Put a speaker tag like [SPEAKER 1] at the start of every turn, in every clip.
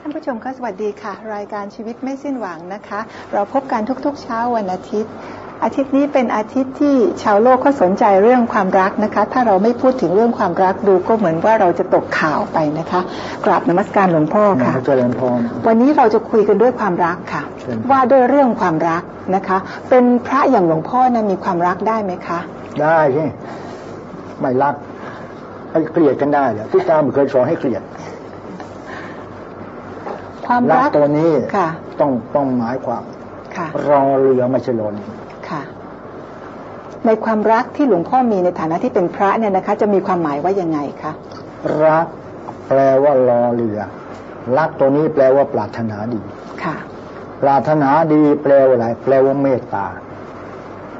[SPEAKER 1] ท่านผู้ชมคะสวัสดีค่ะ รายการชีวิตไม่สิ้นหวังนะคะ เราพบกันทุกๆเช้าวันอาทิตย์ อาทิตย์นี้เป็นอาทิตย์ที่ชาวโลกก็สนใจเรื่องความรักนะคะ ถ้าเราไม่พูดถึงเรื่องความรักดูก็เหมือนว่าเราจะตกข่าวไปนะคะกราบนมัสการหลวงพ่อค่ะ
[SPEAKER 2] เจริญพร
[SPEAKER 1] วันนี้เราจะคุยกันด้วยความรักค่ะ
[SPEAKER 2] เชิญ
[SPEAKER 1] ว่าด้วยเรื่องความรักนะคะ เป็นพระอย่างหลวงพ่อนะมีความรักได้ไหมคะ
[SPEAKER 2] ได้ใช่ไม่รักให้เกลียดกันได้เหรอพุทธเจ้าไม่เคยสอนให้เกลียด
[SPEAKER 1] ความ
[SPEAKER 2] รั
[SPEAKER 1] รั
[SPEAKER 2] ก
[SPEAKER 1] ก
[SPEAKER 2] ตัวนี้
[SPEAKER 1] ค่ะ
[SPEAKER 2] ต้องต้องหมายความ
[SPEAKER 1] ค่ะ
[SPEAKER 2] รอเรือไม่ใช่ลน
[SPEAKER 1] ค่ะ ในความรักที่หลวงพ่อมีในฐานะที่เป็นพระเนี่ยนะคะ จะมีความหมายว่ายังไงคะ
[SPEAKER 2] รักแปลว่ารอเรือ รักตัวนี้แปลว่าปรารถนาดี
[SPEAKER 1] ค่ะ
[SPEAKER 2] ปรารถนาดีแปลว่าอะไร แปลว่าเมตตา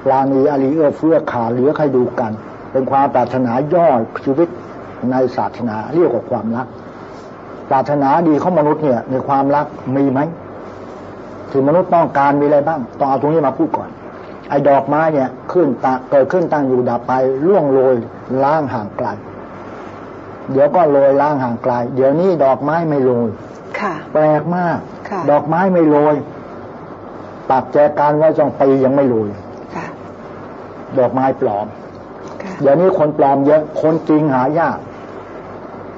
[SPEAKER 2] ปราณีอารีเอื้อเฟื้อขาเหลือใครดูกัน เป็นความปรารถนาย่อชีวิตในศาสนาเรียกว่าความรัก ปรารถนาดีของมนุษย์เนี่ยในความรักมีไหมที่มนุษย์ต้องการมีอะไรบ้างต้องเอาตรงนี้มาพูดก่อน ไอ้ดอกไม้เนี่ยขึ้นตาเกิดขึ้นตั้งอยู่ดับไปล่วงโรยล้างห่างไกลเดี๋ยวก็โรยล้างห่างไกล เดี๋ยวนี้ดอกไม้ไม่โรย
[SPEAKER 1] ค่ะ
[SPEAKER 2] แปลกมาก
[SPEAKER 1] ค่ะ
[SPEAKER 2] ดอกไม้ไม่โรยปักแจกันไว้สองปียังไม่โรย
[SPEAKER 1] ค่ะ
[SPEAKER 2] ดอกไม้ปลอม
[SPEAKER 1] ค่ะ
[SPEAKER 2] เดี๋ยวนี้คนปลอมเยอะ คนจริงหายาก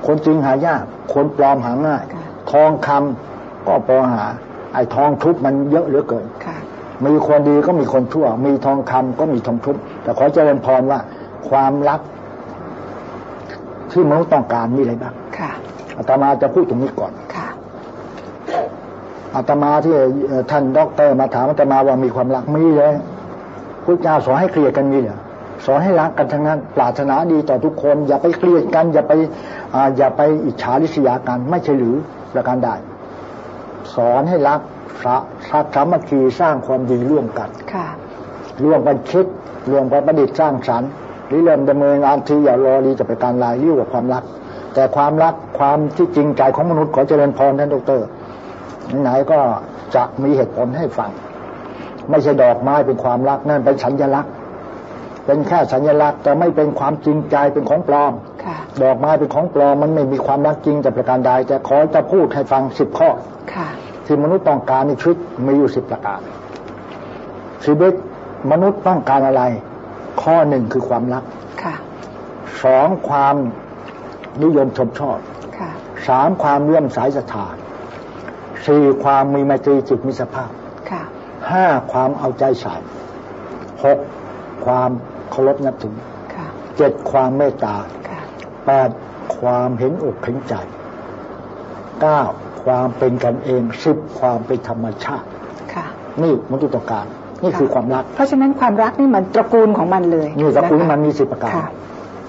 [SPEAKER 2] คนจริงหายาก คนปลอมหาง่าย
[SPEAKER 1] ค่ะ
[SPEAKER 2] ทองคำก็พอหา ไอ้ทองทุบมันเยอะเหลือเกิน
[SPEAKER 1] ค่ะ
[SPEAKER 2] มีคนดีก็มีคนชั่ว มีทองคำก็มีทองทุบแต่ขอเจริญพรว่า ความรักที่มนุษย์ต้องการมีอะไรบ้าง
[SPEAKER 1] ค่ะ
[SPEAKER 2] อาตมาจะพูดตรงนี้ก่อน
[SPEAKER 1] ค่ะ
[SPEAKER 2] อาตมาที่เอ่อท่านด็อกเตอร์มาถามอาตมาว่ามีความรักมีเหรอพุทธเจ้าสอนให้เกลียดกันมีเหรอ สอนให้รักกันทั้งนั้น ปรารถนาดีต่อทุกคน อย่าไปเกลียดกัน อย่าไปอ่าอย่าไปอิจฉาริษยากัน ไม่ใช่หรือประการใดสอนให้รักสะสักสามัคคีสร้างความดีร่วมกัน
[SPEAKER 1] ค่ะ
[SPEAKER 2] ร่วมกันคิดร่วมกันประดิษฐ์สร้างสรรค์หรือเริ่มดำเนินงานที่อย่ารอดีจะไปนการลายเรียกว่าความรัก แต่ความรักความที่จริงใจของมนุษย์ขอเจริญพรท่านดอกเตอรไหนๆก็จะมีเหตุผลให้ฟัง ไม่ใช่ดอกไม้เป็นความรักนั่นเป็นสัญลักษณ์ เป็นแค่สัญลักษณ์แต่ไม่เป็นความจริงใจเป็นของปลอม
[SPEAKER 1] ค่ะ
[SPEAKER 2] ดอกไม้เป็นของปลอมมันไม่มีความรักจริงแต่ประการใดแต่ขอจะพูดให้ฟังสิบข้อ
[SPEAKER 1] ค่ะ
[SPEAKER 2] ที่มนุษย์ต้องการในชีวิตมีอยู่สิบประการชีวิตมนุษย์ต้องการอะไร ข้อหนึ่งคือความรัก
[SPEAKER 1] ค่ะ
[SPEAKER 2] สองความนิยมชมชอบ
[SPEAKER 1] ค่ะ
[SPEAKER 2] สามความเลื่อมสายศรัทธาสี่ความมีไมตรีจิตมิตรภาพ
[SPEAKER 1] ค่ะ
[SPEAKER 2] ห้าความเอาใจใส่หกความ เคารพนับถือ
[SPEAKER 1] ค่ะ
[SPEAKER 2] เจ็ดความเมตตา
[SPEAKER 1] ค่ะ
[SPEAKER 2] แปดความเห็นอกเห็นใจเก้าความเป็นกันเองสิบความเป็นธรรมชาติ
[SPEAKER 1] ค่ะ
[SPEAKER 2] นี่มนุษย์ต้องการ นี่คือความรัก
[SPEAKER 1] เพราะฉะนั้นความรักนี่มันตระกูลของมันเลย
[SPEAKER 2] นี่ตระกูล
[SPEAKER 1] ค
[SPEAKER 2] มันมีสิบประการ
[SPEAKER 1] ค่ะ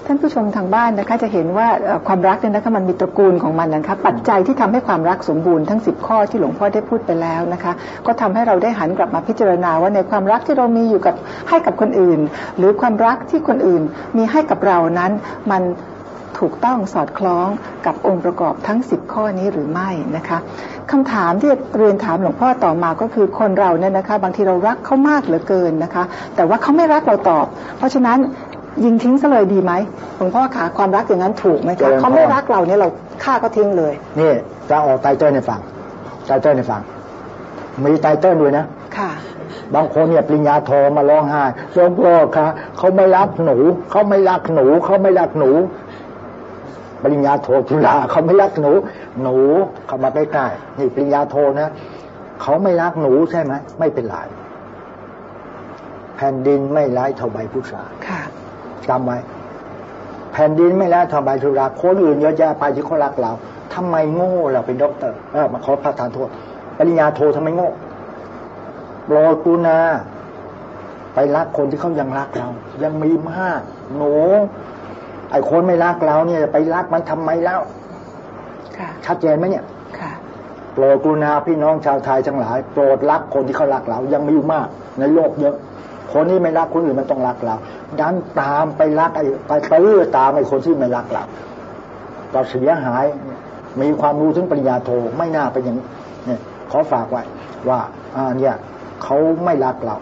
[SPEAKER 1] ท่านผู้ชมทางบ้านนะคะจะเห็นว่าความรักเนี่ยนะคะมันมีตระกูลของมันนะคะปัจจัยที่ทำให้ความรักสมบูรณ์ทั้งสิบข้อที่หลวงพ่อได้พูดไปแล้วนะคะ ก็ทำให้เราได้หันกลับมาพิจารณาว่าในความรักที่เรามีอยู่กับให้กับคนอื่น หรือความรักที่คนอื่นมีให้กับเรานั้นมันถูกต้องสอดคล้องกับองค์ประกอบทั้ง 10 ข้อนี้หรือไม่นะคะคำถามที่เรียนถามหลวงพ่อต่อมาก็คือคนเราเนี่ยนะคะ บางทีเรารักเขามากเหลือเกินนะคะ แต่ว่าเขาไม่รักเราตอบ เพราะฉะนั้น ยิงทิ้งซะเลยดีไหมหลวงพ่อขาความรักอย่างนั้นถูกไหม
[SPEAKER 2] เจ
[SPEAKER 1] คะ
[SPEAKER 2] ริญพร
[SPEAKER 1] เขาไม่รักเราเนี่ยเราฆ่าก็ทิ้งเลย
[SPEAKER 2] นี่จะออกไตเติ้ลในฟังไตเติ้ลในฟังมีไตเติ้ลด้วยนะ
[SPEAKER 1] ค่ะ
[SPEAKER 2] บางคนเนี่ยปริญญาโทมาร้องไห้หลวงพ่อคะเขาไม่รักหนูเขาไม่รักหนูเขาไม่รักหนู ปริญญาโทจุฬาเขาไม่รักหนู หนูเข้ามาใกล้ๆนี่ปริญญาโทนะเขาไม่รักหนูใช่ไหมไม่เป็นไรแผ่นดินไม่ร้ายเท่าใบพุทรา
[SPEAKER 1] ค่ะ
[SPEAKER 2] จำไว้แผ่นดินไม่แล้วทำใบธุระคนอื่นเยอะแยะไปที่เขารักเราทำไมโง่เราเป็นด็อกเตอร์เออมาขอประทานโทษปริญญาโททำไมโง่โปรดกรุณาไปรักคนที่เขายังรักเรา ยังมีมากหนูไอ้คนไม่รักเราเนี่ยไปรักมันทำไมแล้ว
[SPEAKER 1] ค่ะ
[SPEAKER 2] ชัดเจนไหมเนี่ย
[SPEAKER 1] ค่ะ
[SPEAKER 2] โปรดกรุณาพี่น้องชาวไทยทั้งหลาย โปรดรักคนที่เขารักเรา ยังมีอยู่มาก ในโลกเยอะ คนที่ไม่รักคนอื่นมันต้องรักเราดันตามไปรักไอ้ไปตื้อตามไอ้คนที่ไม่รักเราเราเสียหาย มีความรู้ถึงปริญญาโทไม่น่าเป็นอย่างนี้เนี่ยขอฝากไว้ ว่าอ่าเนี่ยเขาไม่รักเรา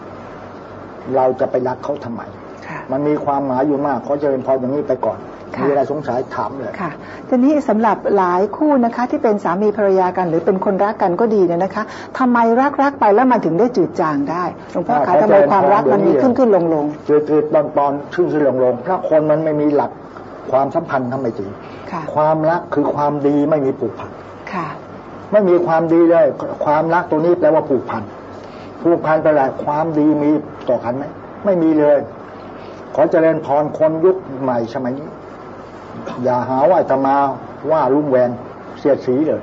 [SPEAKER 2] เราจะไปรักเขาทำไม
[SPEAKER 1] ค่ะ
[SPEAKER 2] มันมีความหมายอยู่มากขอเจริญพรอย่างนี้ไปก่อน
[SPEAKER 1] ค่ะ
[SPEAKER 2] มีอะไรสงสัยถามเลย
[SPEAKER 1] ค่ะทีนี้สำหรับหลายคู่นะคะที่เป็นสามีภรรยากันหรือเป็นคนรักกันก็ดีเนี่ยนะคะทำไมรักรักๆไปแล้วมันถึงได้จืดจางได้หลวงพ่อ
[SPEAKER 2] อ่า
[SPEAKER 1] คะ
[SPEAKER 2] เข้า
[SPEAKER 1] ทำ
[SPEAKER 2] ใจ
[SPEAKER 1] ไมความรักมันมี
[SPEAKER 2] เดี๋ยวนี้
[SPEAKER 1] ขึ้นขึ้นลงลง
[SPEAKER 2] จืดจืดตอนตอนๆขึ้นขึ้นลงลงถ้าคนมันไม่มีหลักความสัมพันธ์ทำไมจริง
[SPEAKER 1] ๆค่ะ
[SPEAKER 2] ความรักคือความดีไม่มีผูกพัน
[SPEAKER 1] ค่ะ
[SPEAKER 2] ไม่มีความดีเลย ความรักตัวนี้แปลว่าผูกพันผูกพันไปแหละความดีมีต่อกันไหมไม่มีเลย ขอเจริญพรคนยุคใหม่สมัยนี้ อย่าหาว่าอาตมาว่าลุงแหวนเสียดสีเลย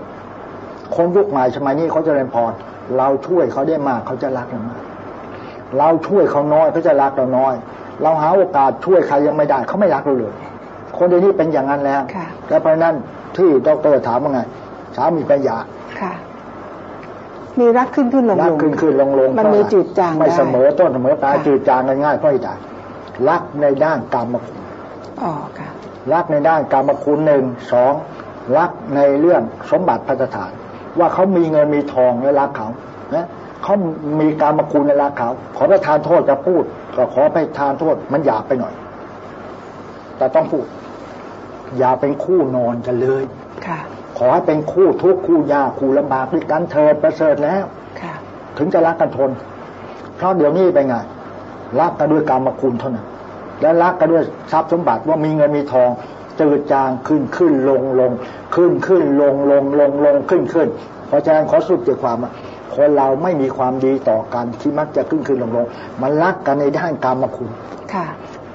[SPEAKER 2] คนยุคใหม่สมัยนี้เขาเจริญพรเราช่วยเขาได้มากเขาจะรักเรามากเราช่วยเขาน้อยเขาจะรักเราน้อย เราหาโอกาสช่วยใครยังไม่ได้เขาไม่รักเราเลย คนเดี๋ยวนี้เป็นอย่างนั้นแล้ว
[SPEAKER 1] ค่ะ
[SPEAKER 2] และเพราะฉะนั้นที่ดอกเตอรถามว่าไงสามีปัญญา
[SPEAKER 1] ค่ะมีรักขึ้นขึ้นลง
[SPEAKER 2] รั
[SPEAKER 1] ล
[SPEAKER 2] ก
[SPEAKER 1] ง
[SPEAKER 2] ขึ้นขึ้นลงลง
[SPEAKER 1] มันมีจืดจาง
[SPEAKER 2] ไม่
[SPEAKER 1] ได้
[SPEAKER 2] เสมอต้นเสมอปลาย
[SPEAKER 1] ค่ะ
[SPEAKER 2] จืดจางกันง่ายเพราะเหตุใดรักในด้านกรรมคุณ
[SPEAKER 1] อ๋อค่ะ
[SPEAKER 2] รักในด้านกรรมคุณหนึ่งสองรักในเรื่องสมบัติพัฒฐาน ว่าเขามีเงินมีทองและรักเขานะเขามีกรรมคุณและรักเขาขอประทานโทษจะพูด ก็ขอไปทานโทษมันหยาบไปหน่อย แต่ต้องพูด อย่าเป็นคู่นอนกันเลย
[SPEAKER 1] ค่ะ
[SPEAKER 2] ขอให้เป็นคู่ทุกข์คู่ยากคู่ลำบากด้วยกันเถิดประเสริฐแล้ว
[SPEAKER 1] ค่ะ
[SPEAKER 2] ถึงจะรักกันทน เพราะเดี๋ยวนี้เป็นไงรักกันด้วยกรรมคุณเท่านั้น และรักกันด้วยทรัพย์สมบัติว่ามีเงินมีทองจืดจางขึ้นขึ้นลงลงขึ้นขึ้นลงลงลงลงขึ้นขึ้น เพราะฉะนั้นขอสรุปใจความว่าคนเราไม่มีความดีต่อกันที่มักจะขึ้นขึ้นลงลงมันรักกันในด้านกรรมคุณ
[SPEAKER 1] ค่ะ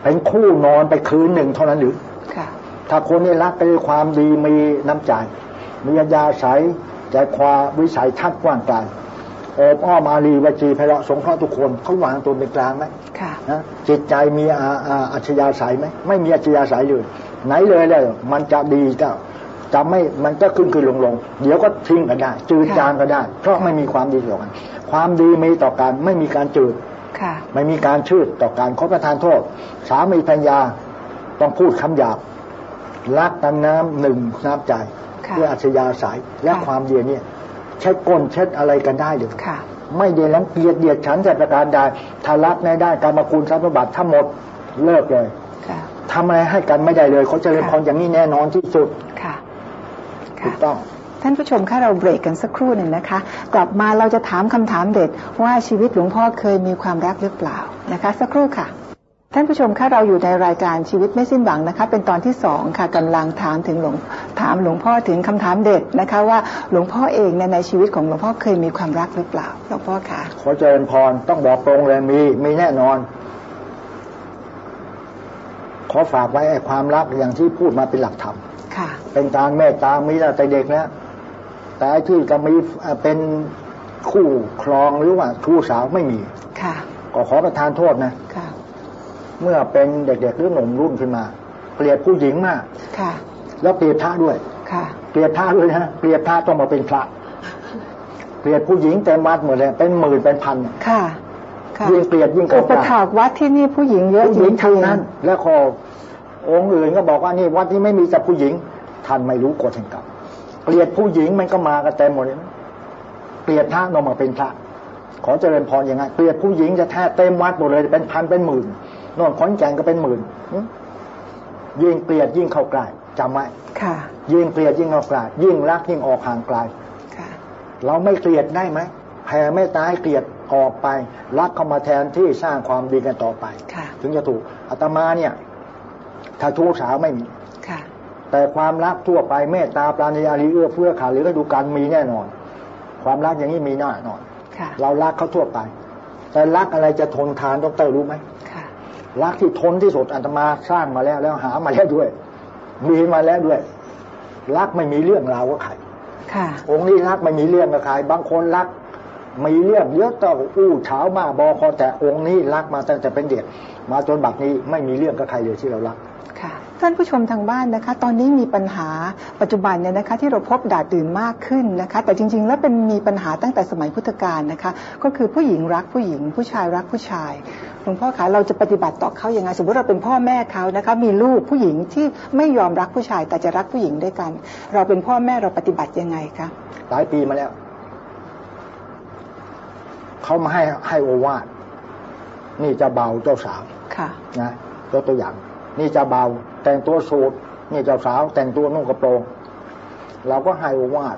[SPEAKER 2] เป็นคู่นอนไปคืนหนึ่งเท่านั้นหรือ
[SPEAKER 1] ค่ะ
[SPEAKER 2] ถ้าคนนี้รักไปด้วยความดีมีน้ำใจมีอัธยาศัยใจความวิสัยทัศน์กว้างไกล โอบอ้อมอารีวจีไพเราะสงเคราะห์ทุกคนเขาวางตัวเป็นกลางไหม
[SPEAKER 1] ค่ะ
[SPEAKER 2] นะจิตใจมีอาอาอัจฉริยะใสยไหมไม่มีอัจฉริยะใสยเลยไหนเลยเลยมันจะดีก็จะไม่มันก็ขึ้นขึ้นลงลงเดี๋ยวก็ทิ้งกันได้ จืดจางก็ได้ เพราะไม่มีความดีต่อกัน ความดีมีต่อกันไม่มีการจืด
[SPEAKER 1] ค่ะ
[SPEAKER 2] ไม่มีการชืดต่อการขอประทานโทษ สามีพัญญาต้องพูดคำหยาบรักกันน้ำหนึ่งน้ำใจ
[SPEAKER 1] ค่ะ
[SPEAKER 2] ด้วยอัจฉริยะใสยและ
[SPEAKER 1] ค่ะ
[SPEAKER 2] ความเดียเนี่ย เช็ดก้นเช็ดอะไรกันได้เลย
[SPEAKER 1] ค่ะ
[SPEAKER 2] ไม่เดียรังเกียจเดียดฉันแต่ประการใดถ้ารักในด้านการมาคุณทรัพย์สมบัติทั้งหมดเลิกเลย
[SPEAKER 1] ค่ะ
[SPEAKER 2] ทำอะไรให้กันไม่ได้เลย เขาจะเรียน
[SPEAKER 1] ค่ะ
[SPEAKER 2] พรอย่างนี้แน่นอนที่สุด
[SPEAKER 1] ค่ะ
[SPEAKER 2] ถูกต้อง
[SPEAKER 1] ท่านผู้ชมคะเราเบรกกันสักครู่หนึ่งนะคะ กลับมาเราจะถามคำถามเด็ดว่าชีวิตหลวงพ่อเคยมีความรักหรือเปล่านะคะ สักครู่ค่ะ ท่านผู้ชมคะเราอยู่ในรายการชีวิตไม่สิ้นหวังนะคะ เป็นตอนที่สองค่ะกำลังถามถึงหลวงถามหลวงพ่อถึงคำถามเด็ดนะคะ ว่าหลวงพ่อเองเนี่ยในชีวิตของหลวงพ่อเคยมีความรักหรือเปล่าหลวงพ่อคะ
[SPEAKER 2] ขอเจริญพรต้องบอกตรงเลยมีมีแน่นอน ขอฝากไว้ไอ้ความรักอย่างที่พูดมาเป็นหลักธรรม
[SPEAKER 1] ค่ะ
[SPEAKER 2] เป็นการเมตตามีตั้งแต่เด็กแล้วแต่ไอ้ที่จะมีเอ่อเป็นคู่ครองหรือว่าชู้สาวไม่มี
[SPEAKER 1] ค่ะ
[SPEAKER 2] ก็ขอประทานโทษนะ
[SPEAKER 1] ค่ะ
[SPEAKER 2] เมื่อเป็นเด็กๆหรือหนุ่มรุ่นขึ้นมา เกลียดผู้หญิงมาก
[SPEAKER 1] ค่ะ
[SPEAKER 2] แล้วเกลียดพระด้วย
[SPEAKER 1] ค่ะ
[SPEAKER 2] เกลียดพระด้วยนะเกลียดพระต้องมาเป็นพระเกลียดผู้หญิงเต็มวัดหมดเลยเป็นหมื่นเป็นพัน
[SPEAKER 1] ค่ะค่ะ
[SPEAKER 2] ยิ่งเกลียดยิ่ง
[SPEAKER 1] อุ
[SPEAKER 2] เข้า
[SPEAKER 1] ป
[SPEAKER 2] ใกล้
[SPEAKER 1] ถากวัดที่นี่ผู้หญิงเยอะ
[SPEAKER 2] ผู้
[SPEAKER 1] จ
[SPEAKER 2] หญิง
[SPEAKER 1] ริ
[SPEAKER 2] ทั้ง
[SPEAKER 1] งๆ
[SPEAKER 2] นั้น แล้วก็องค์อื่นก็บอกว่านี่วัดนี้ไม่มีแต่ผู้หญิงท่านไม่รู้กฎแห่งกรรมเกลียดผู้หญิงมันก็มากันเต็มหมดเลยนะเกลียดพระนองมาเป็นพระขอเจริญพรอย่างไงเกลียดผู้หญิงจะแท้เต็มวัดหมดเลยเป็นพันเป็นหมื่น นอนขอนแก่นก็เป็นหมื่นหึยิ่งเกลียดยิ่งเข้าใกล้จำไว้
[SPEAKER 1] ค่ะ
[SPEAKER 2] ยิ่งเกลียดยิ่งเข้าใกล้ยิ่งรักยิ่งออกห่างไกล
[SPEAKER 1] ค่ะ
[SPEAKER 2] เราไม่เกลียดได้ไหมแผ่เมตตาให้เกลียดออกไป รักเข้ามาแทนที่สร้างความดีกันต่อไป
[SPEAKER 1] ค่ะ
[SPEAKER 2] ถึงจะถูกอาตมาเนี่ย ถ้าชู้สาวไม่มี
[SPEAKER 1] ค่ะ
[SPEAKER 2] แต่ความรักทั่วไปเมตตาปราณีอารีเอื้อเฟื้อขาหรือก็ดูการมีแน่นอน ความรักอย่างนี้มีแน่นอน
[SPEAKER 1] ค่ะ
[SPEAKER 2] เรารักเขาทั่วไป แต่รักอะไรจะทนทานดอกเตอรรู้ไหม
[SPEAKER 1] ค่ะ
[SPEAKER 2] รักที่ทนที่สุดอาตมาสร้างมาแล้วแล้วหามาแล้วด้วย มีมาแล้วด้วย รักไม่มีเรื่องราวกับใคร
[SPEAKER 1] ค่ะ
[SPEAKER 2] องค์นี้รักไม่มีเรื่องกับใครบางคนรักมีเรื่องเยอะต่ออู้เช้ามาบอคอแต่องค์นี้รักมาตั้งแต่เป็นเด็กมาจนบัดนี้ไม่มีเรื่องกับใครเลยที่เรารัก
[SPEAKER 1] ค่ะ ท่านผู้ชมทางบ้านนะคะ ตอนนี้มีปัญหาปัจจุบันเนี่ยนะคะที่เราพบด่าตื่นมากขึ้นนะคะ แต่จริง ๆ แล้วเป็นมีปัญหาตั้งแต่สมัยพุทธกาลนะคะ ก็คือผู้หญิงรักผู้หญิง ผู้ชายรักผู้ชายหลวงพ่อคะเราจะปฏิบัติต่อเขาอย่างไงสมมติเราเป็นพ่อแม่เขานะคะ มีลูกผู้หญิงที่ไม่ยอมรักผู้ชาย แต่จะรักผู้หญิงด้วยกัน เราเป็นพ่อแม่เราปฏิบัติยังไงคะ
[SPEAKER 2] หลายปีมาแล้วเขามาให้ให้โอวาทนี่จะเบาเจ้าสาว
[SPEAKER 1] ค่ะ
[SPEAKER 2] นะยกตัวอย่าง นี่จะเบา แต่งตัวสูทนี่เจ้าสาว แต่งตัวนุ่งกระโปรง เราก็ให้โอวาด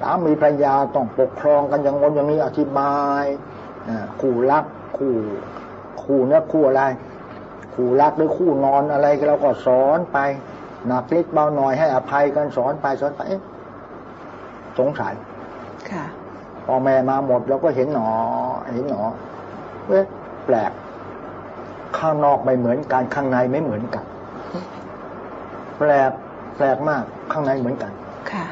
[SPEAKER 2] สามีภรรยาต้องปกครองกันอย่างงนอย่างนี้อธิบายอ่าคู่รักคู่คู่เนี่ยคู่อะไรคู่รักหรือคู่นอนอะไรก็เราก็สอนไปหนักเล็กเบาหน่อยให้อภัยกันสอนไปสอนไปเอ๊ะสงสัย
[SPEAKER 1] ค่ะ
[SPEAKER 2] พอแม่มาหมดเราก็เห็นหนอ เห็นหนอเว้ยแปลก ข้างนอกไม่เหมือนกันข้างในไม่เหมือนกัน แปลกแปลกมากข้างในเหมือนกัน
[SPEAKER 1] ค่ะ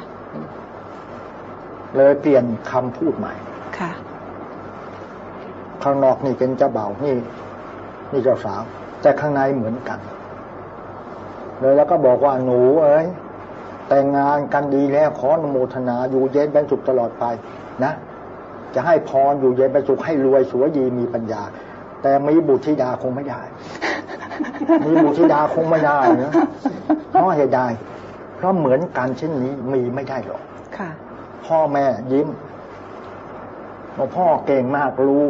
[SPEAKER 2] เลยเปลี่ยนคำพูดใหม่
[SPEAKER 1] ค่ะ
[SPEAKER 2] ข้างนอกนี่เป็นเจ้าบ่าวนี่ นี่เจ้าสาว แต่ข้างในเหมือนกัน เลยแล้วก็บอกว่าหนูเอ้ยแต่งงานกันดีแล้วขออนุโมทนาอยู่เย็นเป็นสุขตลอดไป นะ จะให้พรอยู่เย็นเป็นสุขให้รวยสวยดีมีปัญญา แต่มีบุตรธิดาคงไม่ได้ มีบุตรธิดาคงไม่ได้นะเพราะเหตุใดเพราะเหมือนกันเช่นนี้มีไม่ได้หรอก
[SPEAKER 1] ค่ะ
[SPEAKER 2] พ่อแม่ยิ้มบอกพ่อเก่งมากรู้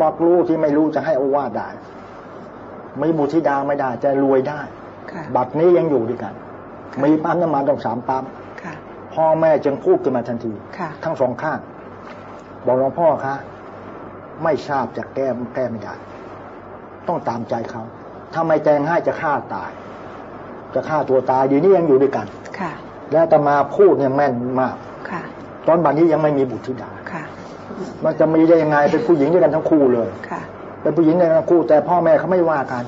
[SPEAKER 2] บอกรู้ที่ไม่รู้จะให้อาวาสได้มีบุตรธิดาไม่ได้จะรวยได้
[SPEAKER 1] ค่ะ
[SPEAKER 2] บัตรนี้ยังอยู่ด้วยกัน มีปั๊มน้ำมันต้องสามปั๊ม
[SPEAKER 1] ค่ะ
[SPEAKER 2] พ่อแม่จึงพูดขึ้นมาทันที
[SPEAKER 1] ค่ะ
[SPEAKER 2] ทั้งสองข้างบอกหลวงพ่อคะ ไม่ทราบจะแก้แก้ไม่ได้ ต้องตามใจเขาถ้าไม่แจงให้จะฆ่าตาย จะฆ่าตัวตายเดียวนี้ยังอยู่ด้วยกัน
[SPEAKER 1] ค่ะ
[SPEAKER 2] แล้วแต่มาพูดเนี่ยแม่นมาก
[SPEAKER 1] ค่ะ
[SPEAKER 2] ตอนบัดนี้ยังไม่มีบุตรธิดา
[SPEAKER 1] ค่ะ
[SPEAKER 2] มันจะมีได้ยังไงเป็นผู้หญิงด้วยกันทั้งคู่เลย
[SPEAKER 1] ค่ะ
[SPEAKER 2] เป็นผู้หญิงด้วยกันทั้งคู่ แต่พ่อแม่เขาไม่ว่ากัน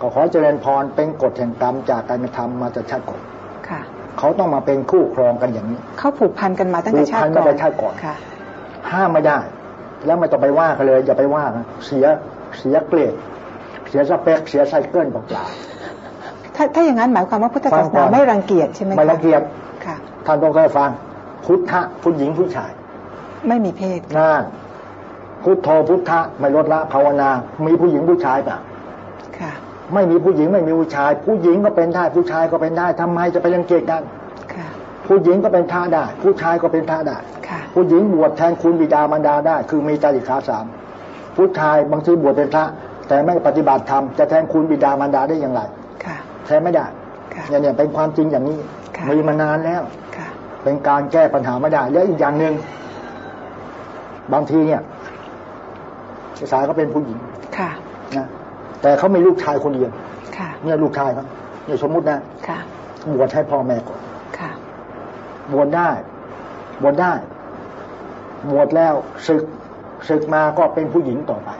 [SPEAKER 2] ก็ขอเจริญพรเป็นกฎแห่งกรรมจากการกระทำมาจากชาติก่อน
[SPEAKER 1] ค่ะ
[SPEAKER 2] เขาต้องมาเป็นคู่ครองกันอย่างนี้
[SPEAKER 1] เขาผูกพันกันมาตั้งแต่ชาติ
[SPEAKER 2] ผูกพัน
[SPEAKER 1] ก่อน
[SPEAKER 2] ตั้งแต่ชาติก่อน
[SPEAKER 1] ค่ะ
[SPEAKER 2] ห้ามไม่ได้ แล้วไม่ต้องไปว่ากันเลย อย่าไปว่ากันเสียเสียเกรดเสียสเปคเสียไซเคิลเปล่า
[SPEAKER 1] ถ้าถ้าอย่างนั้นหมายความว่าพุทธ
[SPEAKER 2] ฟั
[SPEAKER 1] ศางส
[SPEAKER 2] ก่
[SPEAKER 1] นา
[SPEAKER 2] อน
[SPEAKER 1] ไม่รังเกียจใช่ไหม
[SPEAKER 2] ๆ
[SPEAKER 1] คะ
[SPEAKER 2] ไม่รังเกียจ
[SPEAKER 1] ค่ะ
[SPEAKER 2] ท่านต้องเคยฟัง พุทธะผู้หญิงผู้ชาย
[SPEAKER 1] ไม่มีเพศ
[SPEAKER 2] งานพุทโธพุทธะไม่ลดละภาวนา มีผู้หญิงผู้ชายเปล่า
[SPEAKER 1] ค่ะ
[SPEAKER 2] ไม่มีผู้หญิงไม่มีผู้ชาย ผู้หญิงก็เป็นได้ผู้ชายก็เป็นได้ทำไมจะไปรังเกียจกัน
[SPEAKER 1] ค่ะ
[SPEAKER 2] ผู้หญิงก็เป็นท่าได้ ผู้ชายก็เป็นท่าได้
[SPEAKER 1] ค่ะ
[SPEAKER 2] ผู้หญิงบวชแทนคุณบิดามารดาได้ คือมีจาริกขาสามผู้ชายบางทีบวชเป็นพระ แต่ไม่ปฏิบัติธรรมจะแทนคุณบิดามารดาได้อย่างไร
[SPEAKER 1] ค่ะ
[SPEAKER 2] แทนไม่ได้
[SPEAKER 1] ค่ะ
[SPEAKER 2] เนี่ยเนี่ยเป็นความจริงอย่างนี้
[SPEAKER 1] ค่ะ
[SPEAKER 2] มีมานานแล้ว
[SPEAKER 1] ค่ะ
[SPEAKER 2] เป็นการแก้ปัญหาไม่ได้แล้วอีกอย่างหนึ่งบางทีเนี่ยสายก็เป็นผู้หญิง
[SPEAKER 1] ค่ะ
[SPEAKER 2] นะแต่เขามีลูกชายคนเดียว
[SPEAKER 1] ค่ะ
[SPEAKER 2] เนี่ยลูกชายเขาเนี่ยสมมุตินะ
[SPEAKER 1] ค่ะ
[SPEAKER 2] บวชให้พ่อแม่ก่อน
[SPEAKER 1] ค่ะ
[SPEAKER 2] บวชได้บวชได้ บวชแล้วศึกศึกมาก็เป็นผู้หญิงต่อไป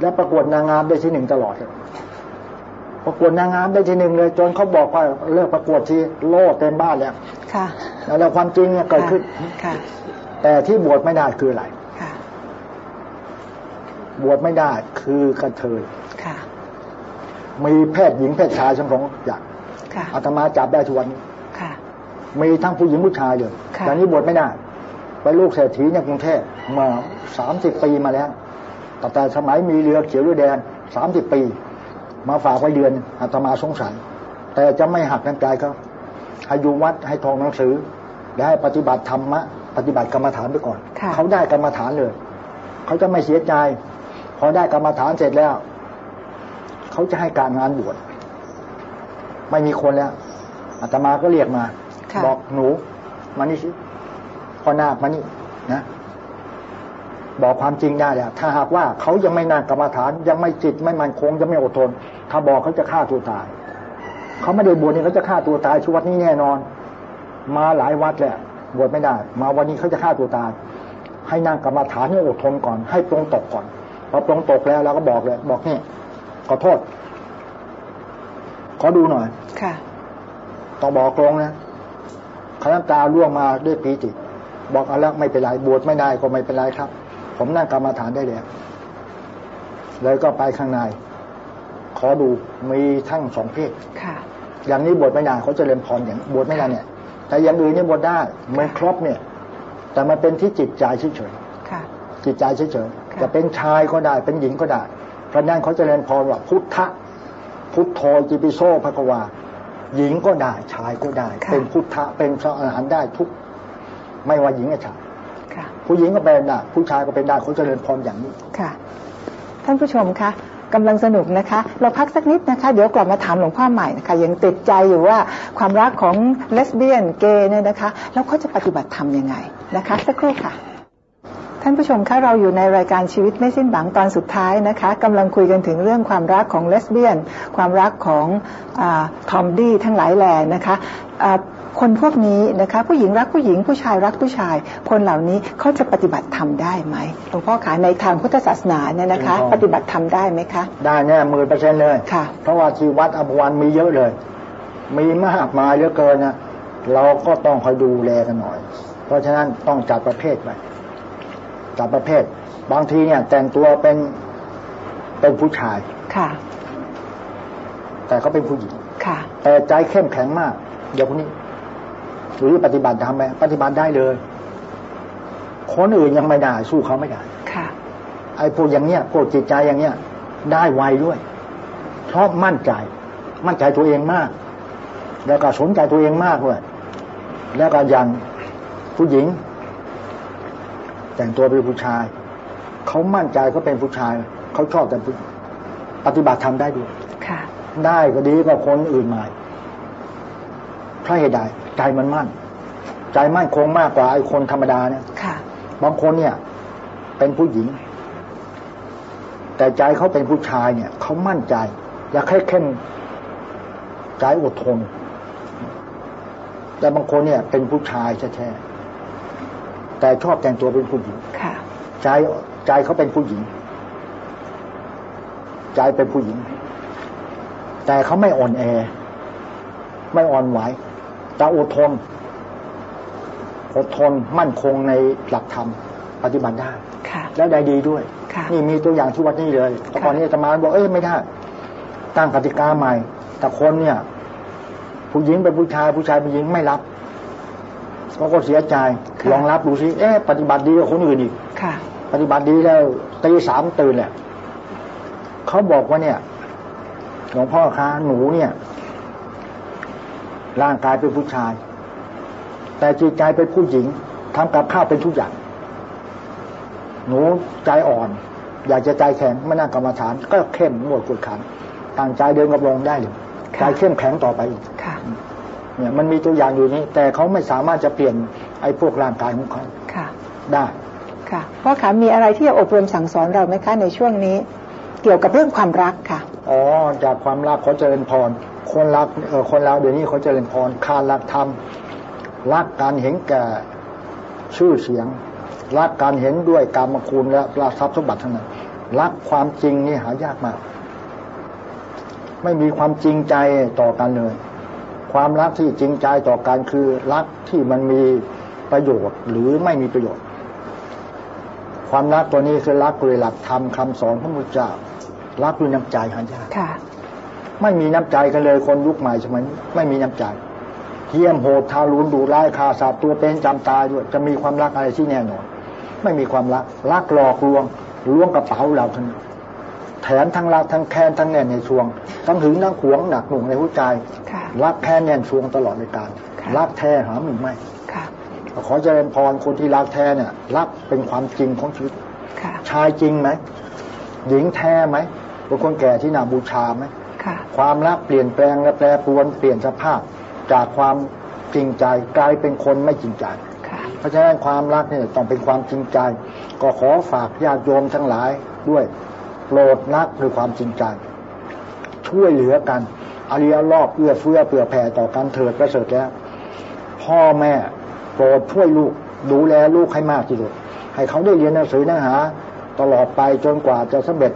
[SPEAKER 2] แล้วประกวดนางงามได้ที่หนึ่งตลอดเลยประกวดนางงามได้ที่หนึ่งเลย จนเขาบอกว่าเลิกประกวดที่โล่เต็มบ้านแล้ว
[SPEAKER 1] ค่ะ
[SPEAKER 2] แล้วความจริงเนี่ยเกิดขึ้น
[SPEAKER 1] ค่ะ
[SPEAKER 2] แต่ที่บวชไม่ได้คืออะไร
[SPEAKER 1] ค่ะ
[SPEAKER 2] บวชไม่ได้คือกระเทย
[SPEAKER 1] ค่ะ
[SPEAKER 2] มีเพศหญิงเพศชายทั้งสองอย่าง
[SPEAKER 1] ค่ะ
[SPEAKER 2] อาตมาจับได้ทุกวัน
[SPEAKER 1] ค่ะ
[SPEAKER 2] มีทั้งผู้หญิงผู้ชายเลย
[SPEAKER 1] ค่ะ
[SPEAKER 2] แต่นี้บวชไม่ได้ไปลูกเศรษฐีในกรุงเทพมาสามสิบปีมาแล้วตั้งแต่สมัยมีเรือเขียวเรือแดงสามสิบปี มาฝากไว้เดือนอาตมาสงสัยแต่จะไม่หักน้ำใจเขาให้อยู่วัดให้ทองหนังสือและให้ปฏิบัติธรรมะปฏิบัติกรรมฐานไปก่อน
[SPEAKER 1] ค่ะ
[SPEAKER 2] เขาได้กรรมฐานเลย เขาจะไม่เสียใจพอได้กรรมฐานเสร็จแล้ว เขาจะให้การงานบวชไม่มีคนแล้วอาตมาก็เรียกมา
[SPEAKER 1] ค่ะ
[SPEAKER 2] บอกหนูมานี่สิพ่อนาคมานี่นะบอกความจริงได้แล้วถ้าหากว่าเขายังไม่นั่งกรรมฐาน ยังไม่จิตไม่มันคงยังไม่อดทน ถ้าบอกเขาจะฆ่าตัวตาย เขาไม่ได้บวชนี่เขาจะฆ่าตัวตายชวัดนี้แน่นอน มาหลายวัดแหละบวชไม่ได้ มาวันนี้เขาจะฆ่าตัวตาย ให้นั่งกรรมฐานให้อดทนก่อน ให้ปรงตกก่อนพอปรงตกแล้วเราก็บอกเลย บอกนี่ขอโทษ ขอดูหน่อย
[SPEAKER 1] ค่ะ
[SPEAKER 2] ต้องบอกตรงนะ ขน้ำตาร่วงมาด้วยปีติบอกเอาละไม่เป็นไรบวชไม่ได้ก็ไม่เป็นไรครับ ผมนั่งกรรมฐานได้แล้วเลยก็ไปข้างใน ขอดูมีทั้งสองเพศ
[SPEAKER 1] ค่ะ
[SPEAKER 2] อย่างนี้บวชไม่ได้เขาเจะเรียนพรอย่างบวชไม่ได้เนี่ย แต่อย่างอื่นเนี่ยบวชได้เหมือนครบเนี่ย แต่มันเป็นที่จิตใจเฉย
[SPEAKER 1] ค่ะ
[SPEAKER 2] ๆจิตใจเฉย
[SPEAKER 1] ค่ะ
[SPEAKER 2] ๆจะเป็นชายก็ได้เป็นหญิงก็ได้เพราะนั้นเขาเจะเรียนพรว่าพุทธะพุทโธจิปิโสภควา หญิงก็ได้ชายก็ได้
[SPEAKER 1] ค่ะ
[SPEAKER 2] เป็นพุทธะเป็นพระอรหันต์ได้ทุก ไม่ว่าหญิงกับชาย
[SPEAKER 1] ค่ะ
[SPEAKER 2] ผู้หญิงก็เป็นได้ผู้ชายก็เป็นได้เขาเจริญพรอย่างนี้
[SPEAKER 1] ค่ะ ท่านผู้ชมคะกำลังสนุกนะคะ เราพักสักนิดนะคะ เดี๋ยวกลับมาถามหลวงพ่อใหม่นะคะยังติดใจอยู่ว่าความรักของเลสเบี้ยนเกย์เนี่ยนะคะ แล้วเขาจะปฏิบัติธรรมยังไงนะคะ สักครู่ค่ะ ท่านผู้ชมคะเราอยู่ในรายการชีวิตไม่สิ้นหวังตอนสุดท้ายนะคะกำลังคุยกันถึงเรื่องความรักของเลสเบี้ยน ความรักของทอมดี้ทั้งหลายแหล่นะคะะคนพวกนี้นะคะผู้หญิงรักผู้หญิงผู้ชายรักผู้ชาย คนเหล่านี้เขาจะปฏิบัติธรรมได้ไหมหลวงพ่อคะในทางพุทธศาสนาเนี่ยนะคะ ปฏิบัติธรรมได้ไหมคะ
[SPEAKER 2] ได้แน่หมื่นเปอร์เซ็นต์เลย
[SPEAKER 1] ค่ะ
[SPEAKER 2] เพราะว่าที่วัดอภวันมีเยอะเลย มีมากมายเยอะเกินนะเราก็ต้องคอยดูแลกันหน่อย เพราะฉะนั้นต้องจัดประเภทไป จัดประเภท บางทีเนี่ย แต่งตัวเป็นเป็นผู้ชาย
[SPEAKER 1] ค่ะ
[SPEAKER 2] แต่เขาเป็นผู้หญิง
[SPEAKER 1] ค่ะ
[SPEAKER 2] แต่ใจเข้มแข็งมาก เดี๋ยวพวกนี้หรือปฏิบัติทำไหมปฏิบัติได้เลยคนอื่นยังไม่ได้ สู้เขาไม่ได้
[SPEAKER 1] ค่ะ
[SPEAKER 2] ไอ้พวกอย่างเนี้ยพวกจิตใจอย่างเนี้ย ได้ไวด้วย เพราะมั่นใจ มั่นใจตัวเองมาก แล้วก็สนใจตัวเองมากด้วยแล้วก็อย่างผู้หญิง แต่งตัวเป็นผู้ชาย เขามั่นใจเขาเป็นผู้ชาย เขาชอบแต่ผู้ปฏิบัติทำได้ด้วย
[SPEAKER 1] ค่ะ
[SPEAKER 2] ได้ก็ดีกว่าคนอื่นมาเพราะเหตุใดใจมันมั่น ใจมั่นคงมากกว่าไอ้คนธรรมดาเนี่ย
[SPEAKER 1] ค่ะ
[SPEAKER 2] บางคนเนี่ย เป็นผู้หญิง แต่ใจเขาเป็นผู้ชายเนี่ยเขามั่นใจ อยากให้เข้มใจอดทนแต่บางคนเนี่ย เป็นผู้ชายแท้ๆ แต่ชอบแต่งตัวเป็นผู้หญิง
[SPEAKER 1] ค่ะ
[SPEAKER 2] ใจใจเขาเป็นผู้หญิง ใจเป็นผู้หญิง แต่เขาไม่อ่อนแอ ไม่อ่อนไหวแต่อดทนอดทนมั่นคงในหลักธรรมปฏิบัติได้
[SPEAKER 1] ค่ะ
[SPEAKER 2] แล้วได้ดีด้วย
[SPEAKER 1] ค่ะ
[SPEAKER 2] นี่มีตัวอย่างที่วัดนี่เลยแต่ก่อนนี้อาตมาบอกเอ้ยไม่ได้ตั้งกติกาใหม่ แต่คนเนี่ย ผู้หญิงเป็นผู้ชายผู้ชายเป็นหญิงไม่รับ เขาก็เสียใจ
[SPEAKER 1] ค่ะ
[SPEAKER 2] ลองรับดูสิเอ๊ะปฏิบัติดีกว่าคนอื่นอีก
[SPEAKER 1] ค่ะ
[SPEAKER 2] ปฏิบัติดีแล้วตีสามตื่นแหละเขาบอกว่าเนี่ยหลวงพ่อคะหนูเนี่ย ร่างกายเป็นผู้ชาย แต่จิตใจเป็นผู้หญิงทำกับข้าวเป็นทุกอย่างหนูใจอ่อน อยากจะใจแข็งไม่นั่งกรรมฐาน ก็เข้มงวดกดขันตั้งใจเดินกับลงได้เลย
[SPEAKER 1] ค่ะ
[SPEAKER 2] ใจเข้มแข็งต่อไปอีก
[SPEAKER 1] ค่ะ
[SPEAKER 2] เนี่ยมันมีตัวอย่างอยู่นี้ แต่เขาไม่สามารถจะเปลี่ยนไอ้พวกร่างกายของเขา
[SPEAKER 1] ค่ะ
[SPEAKER 2] ได้
[SPEAKER 1] ค่ะพ่อขามีอะไรที่จะอบรมสั่งสอนเราไหมคะในช่วงนี้ เกี่ยวกับเรื่องความรักค่ะ
[SPEAKER 2] อ๋อจากความรักเขาเจริญพร คนรักเออคนเราเดี๋ยวนี้เขาเจริญพรขาดรักธรรมรักการเห็นแก่ชื่อเสียง รักการเห็นด้วยกรรมคุณและราทรัพย์สมบัติทั้งนั้นรักความจริงนี่หายากมาก ไม่มีความจริงใจต่อกันเลย ความรักที่จริงใจต่อกันคือรักที่มันมีประโยชน์หรือไม่มีประโยชน์ ความรักตัวนี้คือรักด้วยหลักธรรมคำสอนพระพุทธเจ้ารักด้วยน้ำใจหายาก
[SPEAKER 1] ค่ะ
[SPEAKER 2] ไม่มีน้ำใจกันเลยคนยุคใหม่สมัยนี้ไม่มีน้ำใจเทียมโหดทารุณดูร้ายฆ่าสัตว์ตัวเป็นจำตายด้วยจะมีความรักอะไรที่แน่นอน ไม่มีความรักรักหลอกลวงล้วงกระเป๋าเราทั้งนั้น แถมทั้งรักทั้งแค้นทั้งแน่นในช่วง ทั้งหึงทั้งหวงหนักหน่วงในหัวใจ
[SPEAKER 1] ค่ะ
[SPEAKER 2] รักแค้นแน่นช่วงตลอดในการ
[SPEAKER 1] ค่ะ
[SPEAKER 2] รักแท้หามีไม่
[SPEAKER 1] ค่ะ
[SPEAKER 2] ขอเจริญพรคนที่รักแท้เนี่ยรักเป็นความจริงของชีวิต
[SPEAKER 1] ค่ะ
[SPEAKER 2] ชายจริงไหมหญิงแท้ไหมเป็นคนแก่ที่น่าบูชาไหม
[SPEAKER 1] ค่ะ
[SPEAKER 2] ความรักเปลี่ยนแปลงและแปรปรวนเปลี่ยนสภาพ จากความจริงใจกลายเป็นคนไม่จริงใจ
[SPEAKER 1] ค่ะ
[SPEAKER 2] เพราะฉะนั้นความรักเนี่ยต้องเป็นความจริงใจ ก็ขอฝากญาติโยมทั้งหลายด้วย โปรดรักด้วยความจริงใจช่วยเหลือกันอาริยรอบเอื้อเฟื้อเผื่อแผ่ต่อกันเถิดประเสริฐแล้วพ่อแม่โปรดช่วยลูกดูแลลูกให้มากที่สุด ให้เขาได้เรียนหนังสือเนื้อหา ตลอดไปจนกว่าจะสำเร็จ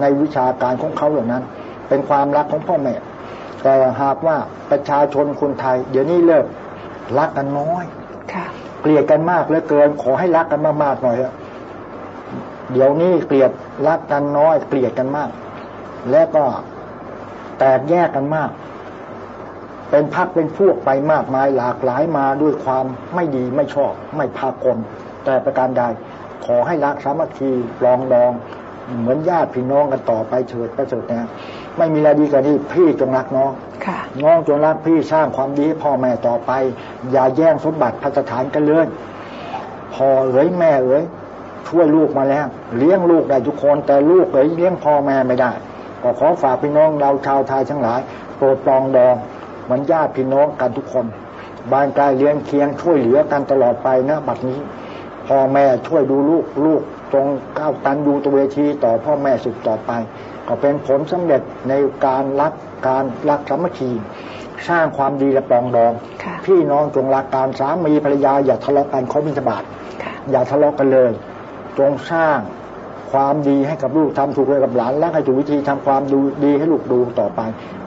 [SPEAKER 2] ในวิชาการของเขาเหล่านั้น เป็นความรักของพ่อแม่ แต่หากว่าประชาชนคนไทย เดี๋ยวนี้เลิกรักกันน้อย
[SPEAKER 1] ค่ะ
[SPEAKER 2] เกลียดกันมากเหลือเกินขอให้รักกันมากๆหน่อยเถอะ เดี๋ยวนี้เกลียดรักกันน้อย เกลียดกันมาก และก็แตกแยกกันมาก เป็นพักเป็นพวกไปมากมายหลากหลายมาด้วยความไม่ดีไม่ชอบ ไม่พากลแต่ประการใดขอให้รักสามัคคีปลองดอง เหมือนญาติพี่น้องกันต่อไปเถิดประเสริฐนะไม่มีอะไรดีกว่านี้พี่จงรักน้อง
[SPEAKER 1] ค่ะ
[SPEAKER 2] น้องจงรักพี่สร้างความดีให้พ่อแม่ต่อไป อย่าแย่งสมบัติพัฒฐานกันเลยพ่อเอ๋ยแม่เอ๋ย ช่วยลูกมาแล้ว เลี้ยงลูกได้ทุกคนแต่ลูกเอ๋ยเลี้ยงพ่อแม่ไม่ได้ ก็ขอฝากพี่น้องเราชาวไทยทั้งหลายโปรดปรองดองเหมือนญาติพี่น้องกันทุกคนบ้านกายเลี้ยงเคียงช่วยเหลือกันตลอดไปนะบัดนี้พ่อแม่ช่วยดูลูกลูกตรงก้าวตันดูตัวเวทีต่อพ่อแม่สุดต่อไป ก็เป็นผลสำเร็จในการรักการรักสามัคคีสร้างความดีและปรองดอง
[SPEAKER 1] ค่ะ
[SPEAKER 2] พี่น้องจงรักการสามีภรรยาอย่าทะเลาะกันเขาบิณฑบาต
[SPEAKER 1] ค่ะ
[SPEAKER 2] อย่าทะเลาะกันเลย จงสร้างความดีให้กับลูกทำถูกให้กับหลานและให้ถูกวิธีทำความดูดีให้ลูกดูต่อไป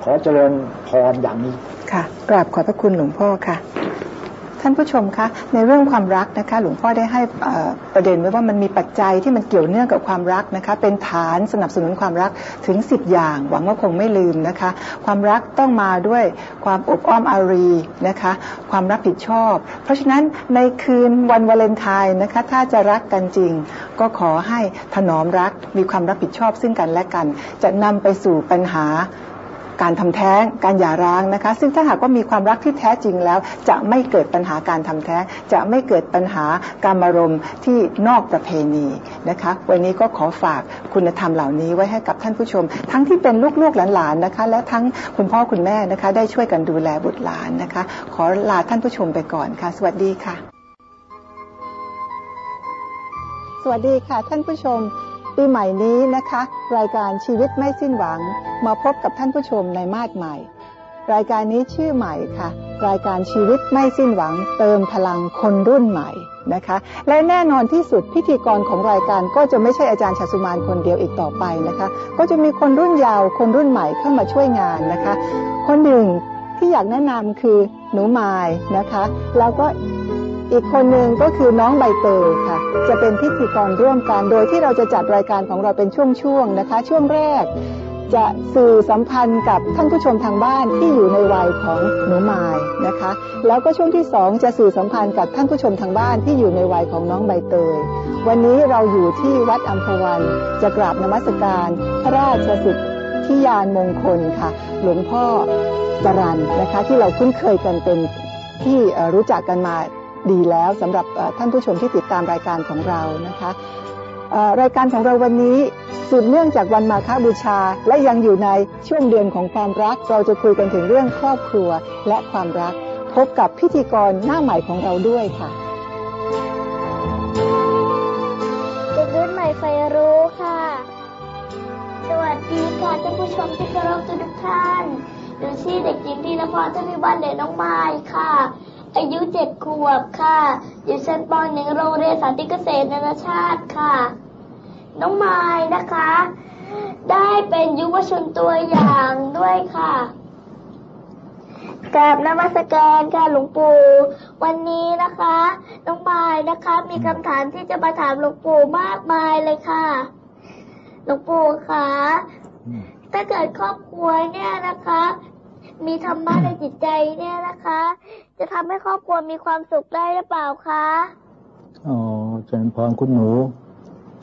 [SPEAKER 2] ขอเจริญพรอย่างนี้
[SPEAKER 1] ค่ะกราบขอบพระคุณหลวงพ่อค่ะ ท่านผู้ชมคะในเรื่องความรักนะคะหลวงพ่อได้ให้ประเด็นไว้ว่ามันมีปัจจัยที่มันเกี่ยวเนื่องกับความรักนะคะเป็นฐานสนับสนุนความรักถึง 10 อย่าง หวังว่าคงไม่ลืมนะคะ ความรักต้องมาด้วยความอบอ้อมอารีนะคะความรับผิดชอบ เพราะฉะนั้นในคืนวันวาเลนไทน์นะคะถ้าจะรักกันจริง ก็ขอให้ถนอมรักมีความรับผิดชอบซึ่งกันและกัน จะนำไปสู่ปัญหา การทำแท้งการหย่าร้างนะคะ ซึ่งถ้าหากว่ามีความรักที่แท้จริงแล้ว จะไม่เกิดปัญหาการทำแท้ง จะไม่เกิดปัญหาการมารมที่นอกประเพณีนะคะ วันนี้ก็ขอฝากคุณธรรมเหล่านี้ไว้ให้กับท่านผู้ชม ทั้งที่เป็นลูกๆหลานๆนะคะ และทั้งคุณพ่อคุณแม่นะคะ ได้ช่วยกันดูแลบุตรหลานนะคะ ขอลาท่านผู้ชมไปก่อนค่ะ สวัสดีค่ะ สวัสดีค่ะท่านผู้ชม ปีใหม่นี้นะคะ รายการชีวิตไม่สิ้นหวัง มาพบกับท่านผู้ชมในมาดใหม่ รายการนี้ชื่อใหม่ค่ะ รายการชีวิตไม่สิ้นหวัง เติมพลังคนรุ่นใหม่นะคะ และแน่นอนที่สุดพิธีกรของรายการก็จะไม่ใช่อาจารย์ชัสุมานคนเดียวอีกต่อไปนะคะ ก็จะมีคนรุ่นยาวคนรุ่นใหม่เข้ามาช่วยงานนะคะ คนหนึ่งที่อยากแนะนำคือหนูไมายนะคะ แล้วก็ อีกคนหนึ่งก็คือน้องใบเตยค่ะ จะเป็นพิธีกรร่วมกันโดยที่เราจะจัดรายการของเราเป็นช่วงๆนะคะ ช่วงแรก จะสื่อสัมพันธ์กับท่านผู้ชมทางบ้านที่อยู่ในวัยของหนูมายนะคะ แล้วก็ช่วงที่สองจะสื่อสัมพันธ์กับท่านผู้ชมทางบ้านที่อยู่ในวัยของน้องใบเตย วันนี้เราอยู่ที่วัดอัมพวันจะกราบนมัสการพระราชสิทธิยานมงคลค่ะ หลวงพ่อจรันนะคะที่เราคุ้นเคยกันเป็นที่รู้จักกันมา ดีแล้วสำหรับท่านผู้ชมที่ติดตามรายการของเรานะคะรายการของเราวันนี้สืบเนื่องจากวันมาฆบูชา และยังอยู่ในช่วงเดือนของความรัก เราจะคุยกันถึงเรื่องครอบครัวและความรัก พบกับพิธีกรหน้าใหม่ของเราด้วยค่ะ
[SPEAKER 3] จุดรุ่นใหม่ไฟรู้ค่ะ สวัสดีค่ะท่านผู้ชมที่เคารพทุกท่านหนูชื่อเด็กหญิงธีรพรทวีวันเดชน้องไม้ค่ะ อายุเจ็ดขวบค่ะ อยู่ชั้นปหนึ่งโรงเรียนสันติเกษตรนานาชาติค่ะ น้องไม้นะคะ ได้เป็นยุวชนตัวอย่างด้วยค่ะกราบนมัสการค่ะหลวงปู่วันนี้นะคะน้องไม้นะคะ มีคำถามที่จะมาถามหลวงปู่มากมายเลยค่ะ หลวงปู่คะถ้าเกิดครอบครัวเนี่ยนะคะ มีธรรมะในจิตใจเนี่ยนะคะ จะทำให้ครอบครัวมีความสุขได้หรือเปล่าคะ
[SPEAKER 2] อ๋อเจริญพรคุณหนู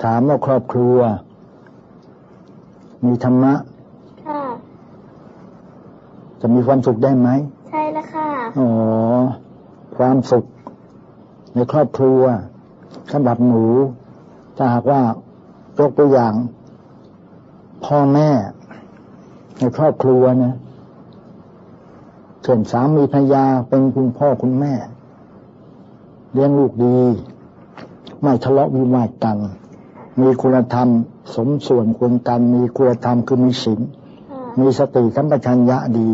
[SPEAKER 2] ถามว่าครอบครัว มีธรรมะ
[SPEAKER 3] ค่ะ
[SPEAKER 2] จะมีความสุขได้ไหม
[SPEAKER 3] ใช่แล้วค่ะ
[SPEAKER 2] อ๋อความสุขในครอบครัวสำหรับหนูถ้าหากว่ายกตัวอย่าง พ่อแม่ในครอบครัวนะ เช่นสามีภรรยาเป็นคุณพ่อคุณแม่ เลี้ยงลูกดี ไม่ทะเลาะวิวาทกัน มีคุณธรรม สมส่วนควรกัน มีคุณธรรมคือมีศีล
[SPEAKER 3] ค่ะ
[SPEAKER 2] มีสติสัมปชัญญะดี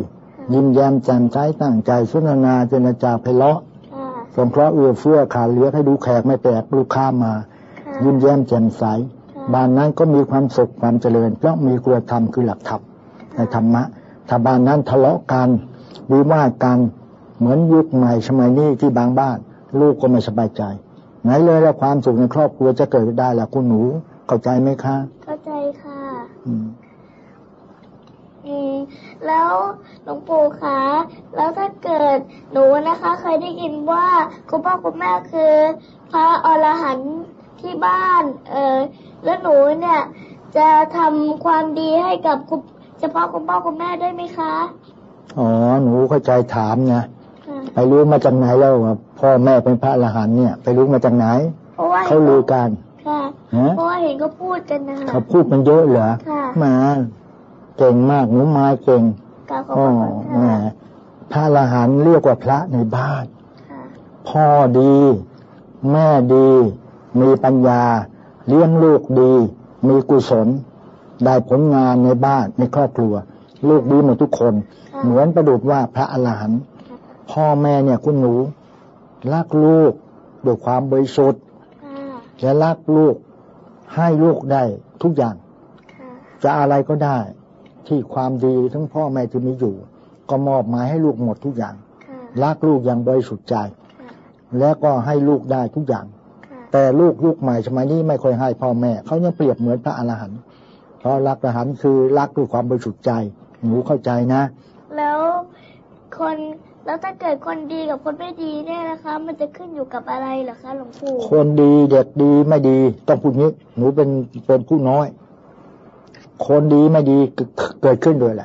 [SPEAKER 2] ยิ้มแย้มแจ่มใสตั้งใจสุนทนาเจรจาไพเราะ
[SPEAKER 3] ค่ะ
[SPEAKER 2] สงเคราะห์เอื้อเฟื้อขาดเหลือให้ดูแขกไม่แปลกลูกค้ามา
[SPEAKER 3] ค่ะ
[SPEAKER 2] ยิ้มแย้มแจ่มใส
[SPEAKER 3] ค่ะ
[SPEAKER 2] บ้านนั้นก็มีความสุขความเจริญ เพราะมีคุณธรรมคือหลักธรรมในธรรมะถ้าบ้านนั้นทะเลาะกัน วิวาทกัน เหมือนยุคใหม่สมัยนี้ที่บางบ้าน ลูกก็ไม่สบายใจ ไหนเลยแล้วความสุขในครอบครัวจะเกิดได้ล่ะคุณหนูเข้าใจไหมคะ
[SPEAKER 3] เข้าใจค่ะ
[SPEAKER 2] อืม
[SPEAKER 3] อืมแล้วหลวงปู่คะแล้วถ้าเกิดหนูนะคะ เคยได้ยินว่าคุณพ่อคุณแม่คือ พระอรหันต์ที่บ้าน เออแล้วหนูเนี่ย จะทำความดีให้กับคุณเฉพาะคุณพ่อคุณแม่ได้ไหมคะ
[SPEAKER 2] อ๋อ หนูเข้าใจถามนะ
[SPEAKER 3] ค่ะ
[SPEAKER 2] ไปรู้มาจากไหนแล้วว่าพ่อแม่เป็นพระอรหันต์เนี่ย ไปรู้มาจากไหน
[SPEAKER 3] เพราะว่า
[SPEAKER 2] เขาลือกัน
[SPEAKER 3] ค่ะ
[SPEAKER 2] ฮะ
[SPEAKER 3] เพราะว่าเห็นเขาพูดกันนะคะ
[SPEAKER 2] เขาพูดมันเยอะเหรอ
[SPEAKER 3] ค่ะ
[SPEAKER 2] มาเก่งมากหนูไม้เก่ง
[SPEAKER 3] กราบขอบ
[SPEAKER 2] อ๋อ
[SPEAKER 3] พระคุณ
[SPEAKER 2] แหม
[SPEAKER 3] ค่ะ
[SPEAKER 2] พระอรหันต์เรียกว่าพระในบ้าน
[SPEAKER 3] ค่ะ
[SPEAKER 2] พ่อดี แม่ดี มีปัญญา เลี้ยงลูกดี มีกุศล ได้ผลงานในบ้านในครอบครัว ลูกดีหมดทุกคน
[SPEAKER 3] ค่ะ
[SPEAKER 2] เหมือนประดุจว่าพระอรหันต์พ่อแม่เนี่ยคุณหนูรักลูกด้วยความบริสุทธิ์
[SPEAKER 3] ค่ะ
[SPEAKER 2] และรักลูกให้ลูกได้ทุกอย่าง
[SPEAKER 3] ค่ะ
[SPEAKER 2] จะอะไรก็ได้ที่ความดีทั้งพ่อแม่ที่มีอยู่ ก็มอบหมายให้ลูกหมดทุกอย่าง
[SPEAKER 3] ค่ะ
[SPEAKER 2] รักลูกอย่างบริสุทธิ์ใจ
[SPEAKER 3] ค่ะ
[SPEAKER 2] แล้วก็ให้ลูกได้ทุกอย่าง
[SPEAKER 3] ค่ะ
[SPEAKER 2] แต่ลูกยุคใหม่สมัยนี้ไม่ค่อยให้พ่อแม่เขายังเปรียบเหมือนพระอรหันต์เพราะรักอรหันต์คือรักด้วยความบริสุทธิ์ใจ หนูเข้าใจนะ
[SPEAKER 3] แล้วคนแล้วถ้าเกิดคนดีกับคนไม่ดีเนี่ยนะคะ มันจะขึ้นอยู่กับอะไรเหรอคะหลวงปู่
[SPEAKER 2] คนดีเด็กดีไม่ดี ต้องพูดงี้ หนูเป็นเป็นผู้น้อย คนดีไม่ดีเกิดเกิดขึ้นโดยอะไร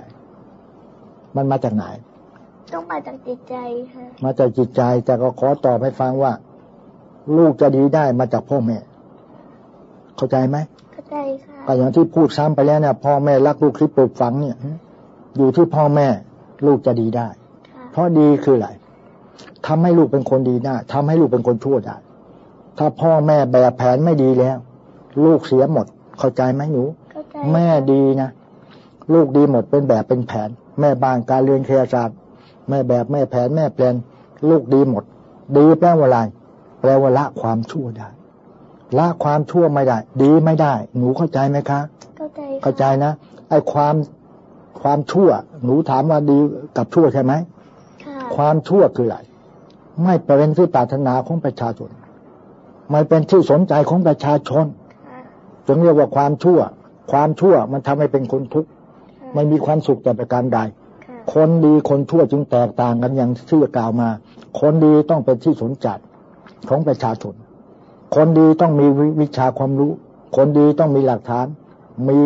[SPEAKER 2] มันมาจากไหน
[SPEAKER 3] ต้องมาจากจิตใจค่ะ
[SPEAKER 2] มาจากจิตใจแต่ก็ขอตอบให้ฟังว่า ลูกจะดีได้มาจากพ่อแม่ เข้าใจไหม
[SPEAKER 3] เข้าใจค่ะ
[SPEAKER 2] ก็อย่างที่พูดซ้ำไปแล้วเนี่ยพ่อแม่รักลูกคลิปปลูกฝังเนี่ย อยู่ที่พ่อแม่ ลูกจะดีได้
[SPEAKER 3] ค่ะ
[SPEAKER 2] เพราะดีคืออะไรทำให้ลูกเป็นคนดีได้ทำให้ลูกเป็นคนชั่วได้ ถ้าพ่อแม่แบบแผนไม่ดีแล้ว ลูกเสียหมด เข้าใจไหมหนู
[SPEAKER 3] เข้าใจ
[SPEAKER 2] แม่ดีนะลูกดีหมดเป็นแบบเป็นแผน แม่บ้านการเรียนเคศาสตร์แม่แบบแม่แผนแม่แปลนลูกดีหมด ดีแปลว่าอะไรแปลว่าละความชั่วได้ละความชั่วไม่ได้ ดีไม่ได้ หนูเข้าใจไหมคะ
[SPEAKER 3] เข้าใจค่ะ
[SPEAKER 2] เข้าใจนะไอ้ความ ความชั่ว หนูถามว่าดีกับชั่วใช่ไหม
[SPEAKER 3] ค่ะ
[SPEAKER 2] ความชั่วคืออะไร ไม่เป็นที่ปรารถนาของประชาชน ไม่เป็นที่สนใจของประชาชน
[SPEAKER 3] ค่ะ
[SPEAKER 2] จึงเรียกว่าความชั่ว ความชั่วมันทำให้เป็นคนทุกข์
[SPEAKER 3] ค่ะ
[SPEAKER 2] ไม่มีความสุขแต่ประการใด
[SPEAKER 3] ค่ะ
[SPEAKER 2] คนดีคนชั่วจึงแตกต่างกันอย่างที่กล่าวมา คนดีต้องเป็นที่สนใจของประชาชน คนดีต้องมีวิวิชาความรู้ คนดีต้องมีหลักฐาน มี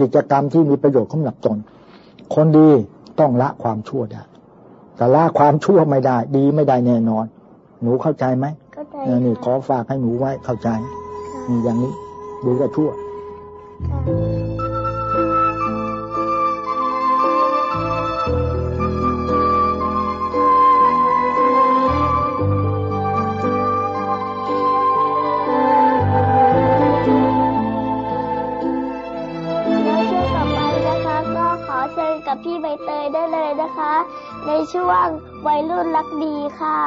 [SPEAKER 2] กิจกรรมที่มีประโยชน์สำหรับตน คนดีต้องละความชั่วได้แต่ละความชั่วไม่ได้ ดีไม่ได้แน่นอน หนูเข้าใจไหม
[SPEAKER 3] เข้าใจ
[SPEAKER 2] เออนี่ขอ
[SPEAKER 3] ค่ะ
[SPEAKER 2] ฝากให้หนูไว้เข้าใจ
[SPEAKER 3] ค่ะ
[SPEAKER 2] นี่อย่างนี้ดีกับชั่ว
[SPEAKER 3] ช่วงวัยรุ่นรักดีค่ะ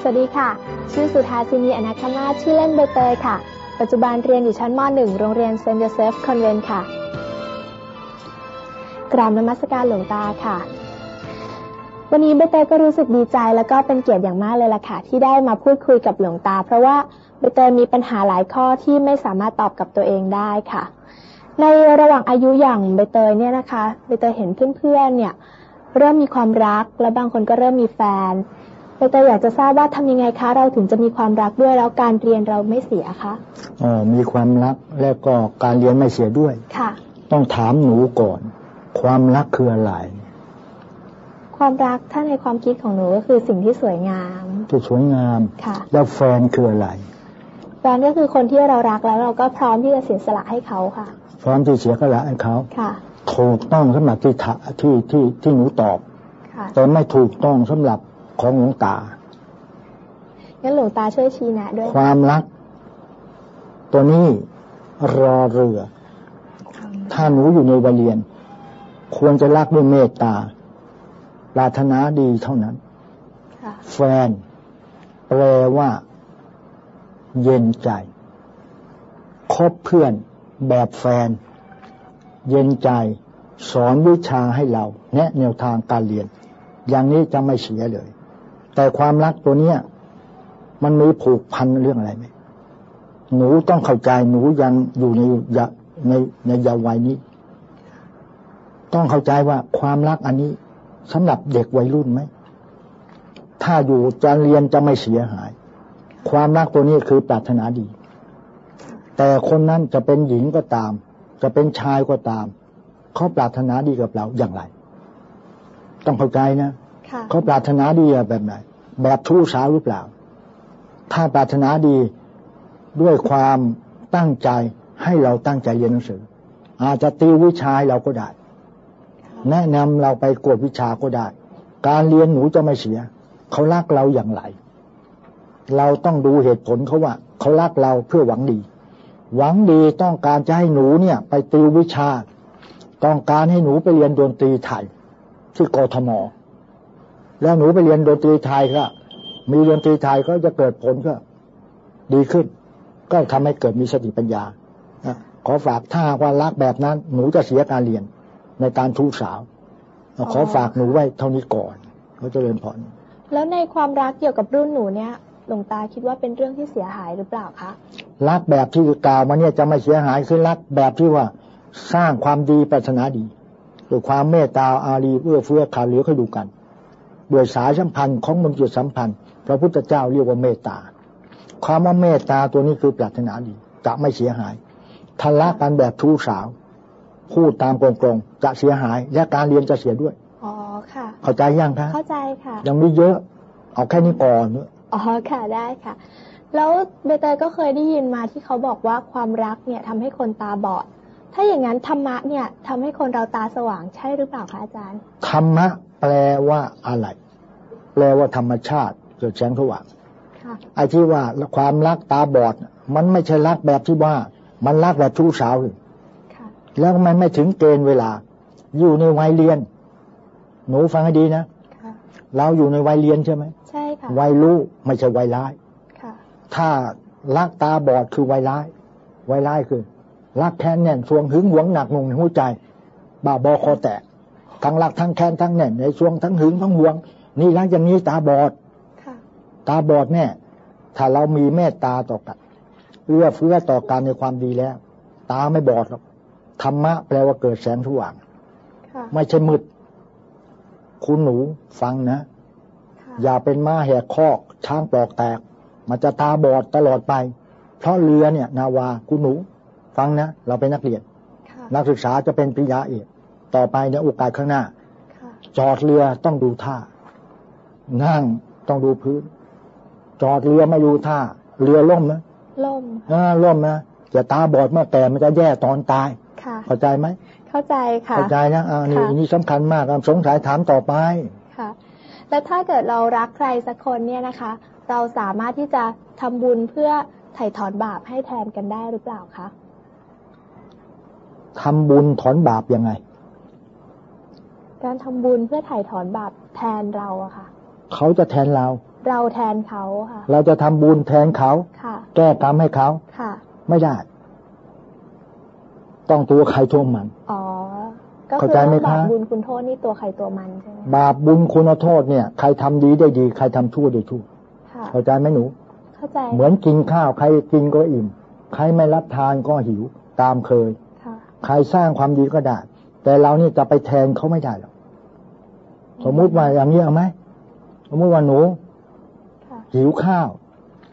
[SPEAKER 4] สวัสดีค่ะ ชื่อสุธาสินีอนาคมาชื่อเล่นใบเตยค่ะ ปัจจุบันเรียนอยู่ชั้นม .1 โรงเรียนเซนต์โยเซฟคอนเวนต์ค่ะ กราบนมัสการหลวงตาค่ะ วันนี้ใบเตยก็รู้สึกดีใจแล้วก็เป็นเกียรติอย่างมากเลยล่ะค่ะ ที่ได้มาพูดคุยกับหลวงตา เพราะว่าใบเตยมีปัญหาหลายข้อที่ไม่สามารถตอบกับตัวเองได้ค่ะ ในระหว่างอายุอย่างใบเตยเนี่ยนะคะใบเตยเห็นเพื่อนๆเนี่ย เริ่มมีความรักและบางคนก็เริ่มมีแฟนใบเตยอยากจะทราบว่าทำยังไงคะ เราถึงจะมีความรักด้วยแล้วการเรียนเราไม่เสียคะ
[SPEAKER 2] อ๋อมีความรักแล้วก็การเรียนไม่เสียด้วย
[SPEAKER 4] ค่ะ
[SPEAKER 2] ต้องถามหนูก่อน ความรักคืออะไร
[SPEAKER 4] ความรักถ้าในความคิดของหนูก็คือสิ่งที่สวยงาม
[SPEAKER 2] ที่สวยงาม
[SPEAKER 4] ค่ะ
[SPEAKER 2] แล้วแฟนคืออะไร
[SPEAKER 4] แฟนก็คือคนที่เรารักแล้วเราก็พร้อมที่จะเสียสละให้เขาค่ะ
[SPEAKER 2] พร้อมที่เสียก็ละให้เขา
[SPEAKER 4] ค่ะ
[SPEAKER 2] ถูกต้องสำหรับที่ถะที่ที่ที่หนูตอบ
[SPEAKER 4] ค่ะ
[SPEAKER 2] แต่ไม่ถูกต้องสำหรับของหลวงตา
[SPEAKER 4] งั้นหลวงตาช่วยชี้แนะด้วย
[SPEAKER 2] ความรัก ตัวนี้รอเรือ ถ้าหนูอยู่ในวัยเรียน ควรจะรักด้วยเมตตาปรารถนาดีเท่านั้น
[SPEAKER 4] ค่ะ
[SPEAKER 2] แฟน แปลว่า เย็นใจ คบเพื่อน แบบแฟน เย็นใจ สอนวิชาให้เรา แนะแนวทางการเรียน อย่างนี้จะไม่เสียเลย แต่ความรักตัวเนี้ยมันมีผูกพันเรื่องอะไรไหมหนูต้องเข้าใจหนูยังอยู่ในยะในในเยาว์วัยนี้ ต้องเข้าใจว่าความรักอันนี้สำหรับเด็กวัยรุ่นไหมถ้าอยู่จะเรียนจะไม่เสียหาย ความรักตัวนี้คือปรารถนาดี แต่คนนั้นจะเป็นหญิงก็ตาม จะเป็นชายก็ตาม เขาปรารถนาดีกับเราอย่างไร ต้องเข้าใจนะ
[SPEAKER 4] ค่ะ
[SPEAKER 2] เขาปรารถนาดีแบบไหน แบบชู้สาวหรือเปล่า ถ้าปรารถนาดีด้วยความตั้งใจให้เราตั้งใจเรียนหนังสือ อาจจะติววิชาเราก็ได้ แนะนำเราไปกวดวิชาก็ได้ การเรียนหนูจะไม่เสีย เขารักเราอย่างไร เราต้องดูเหตุผลเขาว่า เขารักเราเพื่อหวังดี หวังดีต้องการจะให้หนูเนี่ย ไปติววิชา ต้องการให้หนูไปเรียนดนตรีไทย ที่กทมแล้วหนูไปเรียนดนตรีไทยก็มีดนตรีไทยก็จะเกิดผลก็ ดีขึ้น ก็ทำให้เกิดมีสติปัญญาขอฝากถ้าว่ารักแบบนั้น หนูจะเสียการเรียนในการทูสาวขอฝากหนูไว้เท่านี้ก่อนเขาจะเรียนพร
[SPEAKER 4] แล้วในความรักเกี่ยวกับรุ่นหนูเนี่ย ลวงตาคิดว่าเป็นเรื่องที่เสียหายหรือเปล่าคะ
[SPEAKER 2] รักแบบที่กล่าวมาเนี่ยจะไม่เสียหายคือรักแบบที่ว่าสร้างความดีปรารถนาดีด้วยความเมตตาอารีเอื้อเฟื้อขาเหลือให้ดูกันด้วยสายสัมพันธ์ของมนุษยสัมพันธ์ พระพุทธเจ้าเรียกว่าเมตตา ความว่าเมตตาตัวนี้คือปรารถนาดี จะไม่เสียหายทะเลาะกันแบบทู้สาว พูดตามตรงๆจะเสียหาย และการเรียนจะเสียด้วย
[SPEAKER 4] อ๋อค่ะ
[SPEAKER 2] เข้าใจยังคะ
[SPEAKER 4] เข้าใจค่ะ
[SPEAKER 2] ยังมีเยอะ เอาแค่นี้ก่อนเนอะ
[SPEAKER 4] อ๋อค่ะได้ค่ะ แล้วเบเตยก็เคยได้ยินมาที่เขาบอกว่าความรักเนี่ยทำให้คนตาบอด ถ้าอย่างนั้นธรรมะเนี่ยทำให้คนเราตาสว่างใช่หรือเปล่าคะอาจารย์
[SPEAKER 2] ธรรมะแปลว่าอะไร แปลว่าธรรมชาติเกิดแสงสว่าง
[SPEAKER 4] ค่ะ
[SPEAKER 2] ไอ้ที่ว่าความรักตาบอด มันไม่ใช่รักแบบที่ว่า มันรักแบบชู้สาว
[SPEAKER 4] ค่ะ
[SPEAKER 2] แล้วมันไม่ถึงเกณฑ์เวลา อยู่ในวัยเรียน หนูฟังให้ดีนะ
[SPEAKER 4] ค่ะ
[SPEAKER 2] เราอยู่ในวัยเรียนใช่ไหม
[SPEAKER 4] ใช่ค่ะ
[SPEAKER 2] วัยรู้ไม่ใช่วัยร้าย
[SPEAKER 4] ค่ะ
[SPEAKER 2] ถ้ารักตาบอดคือวัยร้ายวัยร้ายคือ รักแค้นแน่นสวงหึงหวงหนักหน่วงในหัวใจบ้าบอคอแตกทั้งรักทั้งแค้นทั้งแน่นในสวงทั้งหึงทั้งหวง นี่รักอย่างนี้ตาบอด
[SPEAKER 4] ค่ะ
[SPEAKER 2] ตาบอดแน่ถ้าเรามีเมตตาต่อกันเอื้อเฟื้อต่อกันในความดีแล้ว ตาไม่บอดหรอกธรรมะแปลว่าเกิดแสงสว่าง
[SPEAKER 4] ค่ะ
[SPEAKER 2] ไม่ใช่มืด คุณหนูฟังนะ
[SPEAKER 4] ค่ะ
[SPEAKER 2] อย่าเป็นม้าแหกคอกช้างปลอกแตก มันจะตาบอดตลอดไป เพราะเรือเนี่ย นาวาคุณหนู ฟังนะ เราเป็นนักเรียน
[SPEAKER 4] ค่ะ
[SPEAKER 2] นักศึกษาจะเป็นปริญญาเอกต่อไปในโอกาสข้างหน้า
[SPEAKER 4] ค่ะ
[SPEAKER 2] จอดเรือต้องดูท่า นั่งต้องดูพื้น จอดเรือไม่ดูท่า เรือล่มนะ
[SPEAKER 4] ล่ม
[SPEAKER 2] อ่าล่มนะจะตาบอดเมื่อแก่มันจะแย่ตอนตาย
[SPEAKER 4] ค่ะ
[SPEAKER 2] เข้าใจไหม
[SPEAKER 4] เข้าใจค่ะ
[SPEAKER 2] เข้าใจนะอ่านี่
[SPEAKER 4] ค่ะ
[SPEAKER 2] นี่สำคัญมากอะสงสัยถามต่อไป
[SPEAKER 4] ค่ะ แล้วถ้าเกิดเรารักใครสักคนเนี่ยนะคะ เราสามารถที่จะทำบุญเพื่อไถ่ถอนบาปให้แทนกันได้หรือเปล่าคะ
[SPEAKER 2] ทำบุญถอนบาปยังไง
[SPEAKER 4] การทำบุญเพื่อไถ่ถอนบาปแทนเราอะค่ะ
[SPEAKER 2] เขาจะแทนเรา
[SPEAKER 4] เราแทนเขาค่ะ
[SPEAKER 2] เราจะทำบุญแทนเขา
[SPEAKER 4] ค่ะ
[SPEAKER 2] แก้กรรมให้เขา
[SPEAKER 4] ค่ะ
[SPEAKER 2] ไม่ได้ ต้องตัวใครตัวมัน
[SPEAKER 4] อ๋อ ก็
[SPEAKER 2] เข้า
[SPEAKER 4] คือ
[SPEAKER 2] ใจไหม
[SPEAKER 4] ว่าบาป
[SPEAKER 2] คะ
[SPEAKER 4] บุญคุณโทษนี่ตัวใครตัวมันใช่ไหม
[SPEAKER 2] บาปบุญคุณโทษเนี่ย ใครทำดีได้ดี ใครทำชั่วได้ชั่ว
[SPEAKER 4] ค่ะ
[SPEAKER 2] เข้าใจไหมหนู
[SPEAKER 4] เข้าใจ
[SPEAKER 2] เหมือนกินข้าว ใครกินก็อิ่ม ใครไม่รับทานก็หิว ตามเคย
[SPEAKER 4] ค่ะ
[SPEAKER 2] ใครสร้างความดีก็ได้ แต่เรานี่จะไปแทนเขาไม่ได้หรอกสมมุติว่าอย่างนี้เอาไหมสมมุติว่าหนู
[SPEAKER 4] ค่ะ
[SPEAKER 2] หิวข้าว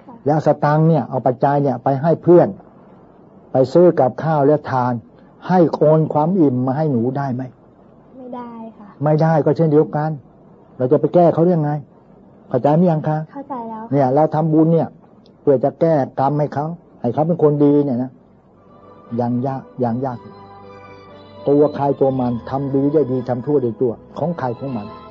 [SPEAKER 4] ค่ะ
[SPEAKER 2] แล้วสตังค์เนี่ย เอาปัจจัยเนี่ย ไปให้เพื่อน ไปซื้อกับข้าวแล้วทาน ให้โอนความอิ่มมาให้หนูได้ไหม
[SPEAKER 4] ไม่ได้ค่ะ
[SPEAKER 2] ไม่ได้ก็เช่นเดียวกัน เราจะไปแก้เขาได้ยังไงเข้าใจไหมยังคะ
[SPEAKER 4] เข้าใจแล้ว
[SPEAKER 2] เนี่ย เราทำบุญเนี่ยเพื่อจะแก้กรรมให้เขาให้เขาเป็นคนดีเนี่ยนะยังยากยังยาก ตัวใครตัวมันทำดีได้ดีทำชั่วได้ชั่วของใครของมัน
[SPEAKER 4] วัน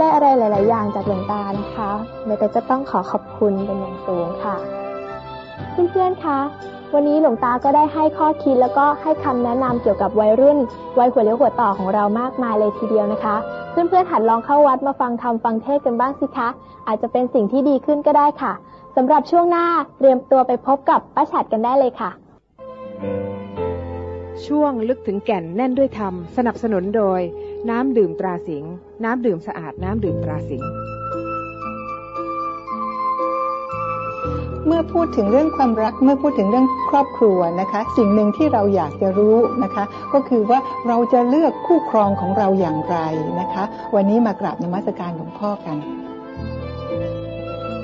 [SPEAKER 4] ได้อะไรหลาย ๆ อย่างจากหลวงตานะคะใบเตยก็ต้องขอขอบคุณเป็นอย่างสูงค่ะ เพื่อน ๆ คะ วันนี้หลวงตาก็ได้ให้ข้อคิดแล้วก็ให้คำแนะนำเกี่ยวกับวัยรุ่น วัยหัวเลี้ยวหัวต่อของเรามากมายเลยทีเดียวนะคะ เพื่อน ๆ หัดลองเข้าวัดมาฟังธรรมฟังเทศกันบ้างสิคะ อาจจะเป็นสิ่งที่ดีขึ้นก็ได้ค่ะสำหรับช่วงหน้าเตรียมตัวไปพบกับป้าฉัดกันได้เลยค่ะ
[SPEAKER 5] ช่วงลึกถึงแก่นแน่นด้วยธรรมสนับสนุนโดย น้ำดื่มตราสิงห์ น้ำดื่มสะอาดน้ำดื่มตราสิงห์
[SPEAKER 1] เมื่อพูดถึงเรื่องความรักเมื่อพูดถึงเรื่องครอบครัวนะคะ สิ่งหนึ่งที่เราอยากจะรู้นะคะ ก็คือว่าเราจะเลือกคู่ครองของเราอย่างไรนะคะ วันนี้มากราบนมัสการหลวงพ่อกัน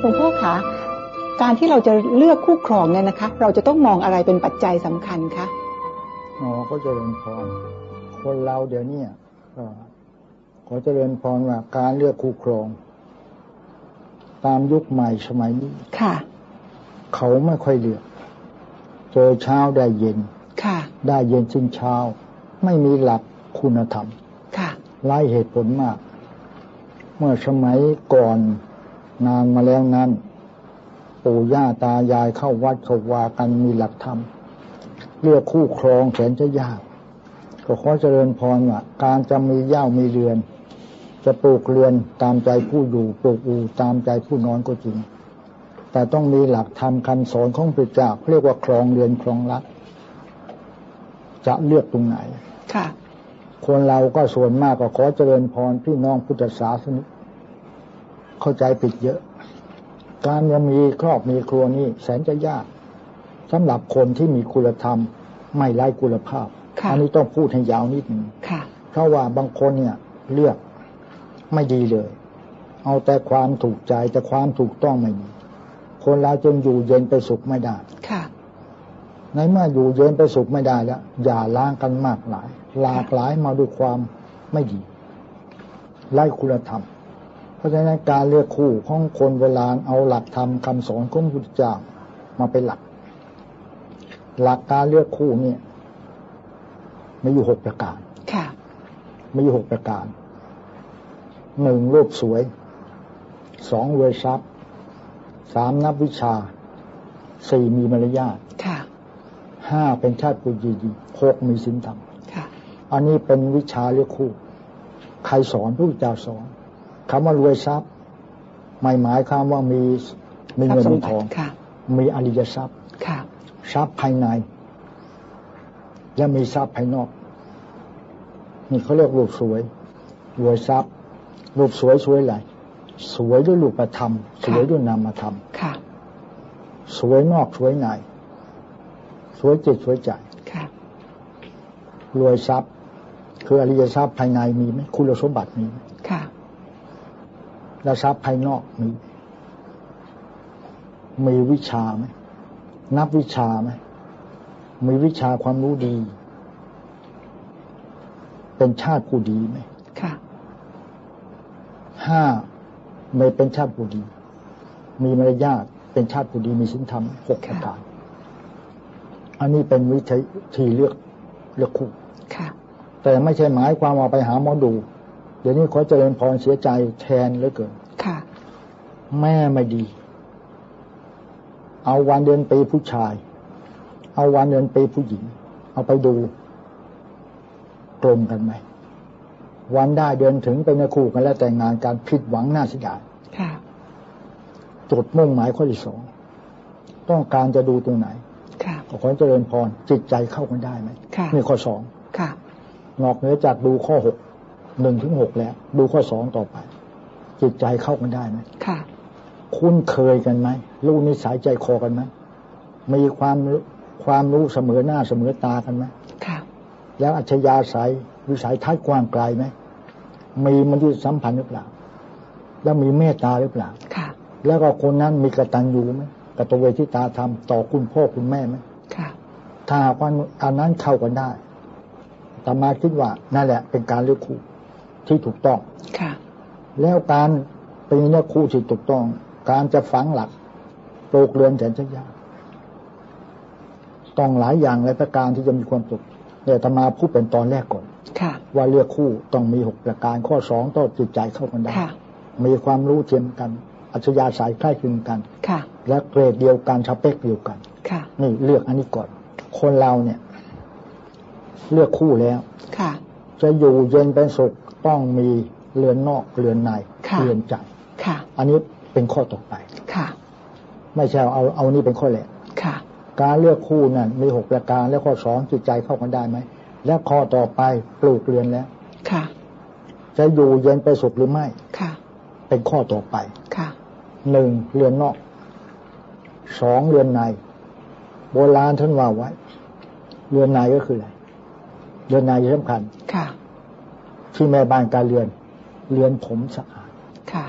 [SPEAKER 1] หลวงพ่อคะการที่เราจะเลือกคู่ครองเนี่ยนะคะ เราจะต้องมองอะไรเป็นปัจจัยสำคัญคะ
[SPEAKER 2] อ๋อก็เจริญพรคนเราเดี๋ยวนี้ก็ ขอเจริญพรว่าการเลือกคู่ครอง ตามยุคใหม่สมัยนี้
[SPEAKER 1] ค่ะ
[SPEAKER 2] เขาไม่ค่อยเลือก เจอเช้าได้เย็น
[SPEAKER 1] ค่ะ
[SPEAKER 2] ได้เย็นสิ้นเช้า ไม่มีหลักคุณธรรม
[SPEAKER 1] ค่ะ
[SPEAKER 2] ไล่เหตุผลมาก เมื่อสมัยก่อนนานมาแล้วนั้นปู่ย่าตายายเข้าวัดเข้าวากันมีหลักธรรม เลือกคู่ครองแสนจะยาก ก็ขอเจริญพรว่าการจะมีเย่ามีเรือน จะปลูกเรือนตามใจผู้อยู่ปลูกอูตามใจผู้นอนก็จริง แต่ต้องมีหลักธรรมคำสอนของพระเจ้าเรียกว่าครองเรือนครองรักจะเลือกตรงไหน
[SPEAKER 1] ค่ะ
[SPEAKER 2] คนเราก็ส่วนมากก็ขอเจริญพรพี่น้องพุทธศาสนิกเข้าใจผิดเยอะ การจะมีครอบมีครัวนี่แสนจะยากสำหรับคนที่มีคุณธรรม ไม่ไร้คุณภาพ
[SPEAKER 1] ค่ะ
[SPEAKER 2] อันี้ต้องพูดให้ยาวนิดหนึง
[SPEAKER 1] ค่ะ
[SPEAKER 2] เพราะว่าบางคนเนี่ยเลือก ไม่ดีเลย เอาแต่ความถูกใจแต่ความถูกต้องไม่มีคนเราจึงอยู่เย็นไปสุขไม่ได้
[SPEAKER 1] ค่ะ
[SPEAKER 2] ในเมื่ออยู่เย็นไปสุขไม่ได้แล้วอย่าล้างกันมากหลาย หลากหลายมาด้วยความไม่ดีไล่คุณธรรม เพราะฉะนั้นการเลือกคู่ของคนโบราณเอาหลักธรรมคำสอนของพระพุทธเจ้ามาเป็นหลัก หลักการเลือกคู่เนี่ยมีอยู่หกประการ
[SPEAKER 1] ค่ะ
[SPEAKER 2] มีอยู่หกประการ หนึ่งรูปสวย สองรวยทรัพย์สามนับวิชา สี่มีมารยาท
[SPEAKER 1] ค่ะ
[SPEAKER 2] ห้าเป็นชาติปุจีดีหกมีศีลธรรม
[SPEAKER 1] ค่ะ
[SPEAKER 2] อันนี้เป็นวิชาเลือกคู่ ใครสอนพระพุทธเจ้าสอนคำว่ารวยทรัพย์ไม่หมายความว่ามีมีเงินมีทอง
[SPEAKER 1] ค่ะ
[SPEAKER 2] มีอริยทรัพย์
[SPEAKER 1] ค่ะ
[SPEAKER 2] ทรัพย์ภายใน และมีทรัพย์ภายนอกนี่เขาเรียกรูปสวยรวยทรัพย์ รูปสวยสวยอะไรสวยด้วยรูปธรรม สวยด้วยนามธรรม
[SPEAKER 1] ค่ะ
[SPEAKER 2] สวยนอกสวยในสวยจิตสวยใจ
[SPEAKER 1] ค่ะ
[SPEAKER 2] รวยทรัพย์ คืออริยทรัพย์ภายในมีไหมคุณสมบัติมีไหม
[SPEAKER 1] ค่ะ
[SPEAKER 2] และทรัพย์ภายนอกมีมีวิชาไหมนับวิชาไหมมีวิชาความรู้ดี เป็นชาติผู้ดีไหม
[SPEAKER 1] ค่ะ
[SPEAKER 2] ห้าไม่เป็นชาติผู้ดี มีมารยาทเป็นชาติผู้ดีมีศีลธรรมหกประการอันนี้เป็นวิธีเลือกเลือกคู่
[SPEAKER 1] ค่ะ
[SPEAKER 2] แต่ไม่ใช่หมายความว่าไปหาหมอดู เดี๋ยวนี้ขอเจริญพรเสียใจแทนเหลือเกิน
[SPEAKER 1] ค่ะ
[SPEAKER 2] แม่ไม่ดี เอาวันเดือนปีผู้ชาย เอาวันเดือนปีผู้หญิง เอาไปดูตรงกันไหม วันได้เดือนถึงเป็นคู่กันแล้วแต่งงานการผิดหวังหน้าเสียดาย
[SPEAKER 1] ค่ะ
[SPEAKER 2] จุดมุ่งหมายข้อที่สองต้องการจะดูตัวไหน
[SPEAKER 1] ค่ะ
[SPEAKER 2] ก็ขอเจริญพรจิตใจเข้ากันได้ไหม
[SPEAKER 1] ค่ะ
[SPEAKER 2] นี่ข้อสอง
[SPEAKER 1] ค่ะ
[SPEAKER 2] นอกเหนือจากดูข้อหกหนึ่งถึงหกแล้ว ดูข้อสองต่อไป จิตใจเข้ากันได้ไหม
[SPEAKER 1] ค่ะ
[SPEAKER 2] คุ้นเคยกันไหมรู้นิสัยใจคอกันไหมมีความรู้ความรู้เสมอหน้าเสมอตากันไหม
[SPEAKER 1] ค่ะ
[SPEAKER 2] แล้วอัจฉริยะสาย วิสัยทัศน์กว้างไกลไหมมีมันที่สัมพันธ์หรือเปล่า แล้วมีเมตตาหรือเปล่า
[SPEAKER 1] ค่ะ
[SPEAKER 2] แล้วก็คนนั้นมีกตัญญูไหมกตเวทิตาธรรมต่อคุณพ่อคุณแม่ไหม
[SPEAKER 1] ค่ะ
[SPEAKER 2] ถ้าหากว่าอันนั้นเข้ากันได้แต่มาคิดว่านั่นแหละ เป็นการเลือกคู่ที่ถูกต้อง
[SPEAKER 1] ค่ะ
[SPEAKER 2] แล้วการเป็นเนื้อคู่ที่ถูกต้อง การจะฝังหลักปลูกเรือนแสนจะยากต้องหลายอย่างหลายประการที่จะมีความสุขเนี่ยธรรมาพูดเป็นตอนแรกก่อน
[SPEAKER 1] ค่ะ
[SPEAKER 2] ว่าเลือกคู่ต้องมีหกประการ ข้อสองต้องจิตใจเข้ากันได้
[SPEAKER 1] ค่ะ
[SPEAKER 2] มีความรู้เทียมกัน อัจฉริยะสายใกล้คลึงกัน
[SPEAKER 1] ค่ะ
[SPEAKER 2] และเกรดเดียวกันสเปคเดียวกัน
[SPEAKER 1] ค่ะ
[SPEAKER 2] นี่เลือกอันนี้ก่อน คนเราเนี่ย เลือกคู่แล้ว
[SPEAKER 1] ค่ะ
[SPEAKER 2] จะอยู่เย็นเป็นสุขต้องมีเรือนนอกเรือนใน
[SPEAKER 1] ค่ะ
[SPEAKER 2] เรือนใจ
[SPEAKER 1] ค่ะ
[SPEAKER 2] อันนี้เป็นข้อต่อไป
[SPEAKER 1] ค่ะ
[SPEAKER 2] ไม่ใช่เอาเอานี่เป็นข้อแรก
[SPEAKER 1] ค่ะ
[SPEAKER 2] การเลือกคู่นั่นมีหกประการแล้วข้อสองจิตใจเข้ากันได้ไหม แล้วข้อต่อไปปลูกเรือนแล้ว
[SPEAKER 1] ค่ะ
[SPEAKER 2] จะอยู่เย็นเป็นสุขหรือไม่
[SPEAKER 1] ค่ะ
[SPEAKER 2] เป็นข้อต่อไป
[SPEAKER 1] ค่ะ
[SPEAKER 2] หนึ่งเรือนนอกสองเรือนใน โบราณท่านว่าไว้ เรือนในก็คืออะไรเรือนในสำคัญ
[SPEAKER 1] ค่ะ
[SPEAKER 2] ที่แม่บ้านการเรือน เรือนผมสะอาด
[SPEAKER 1] ค่ะ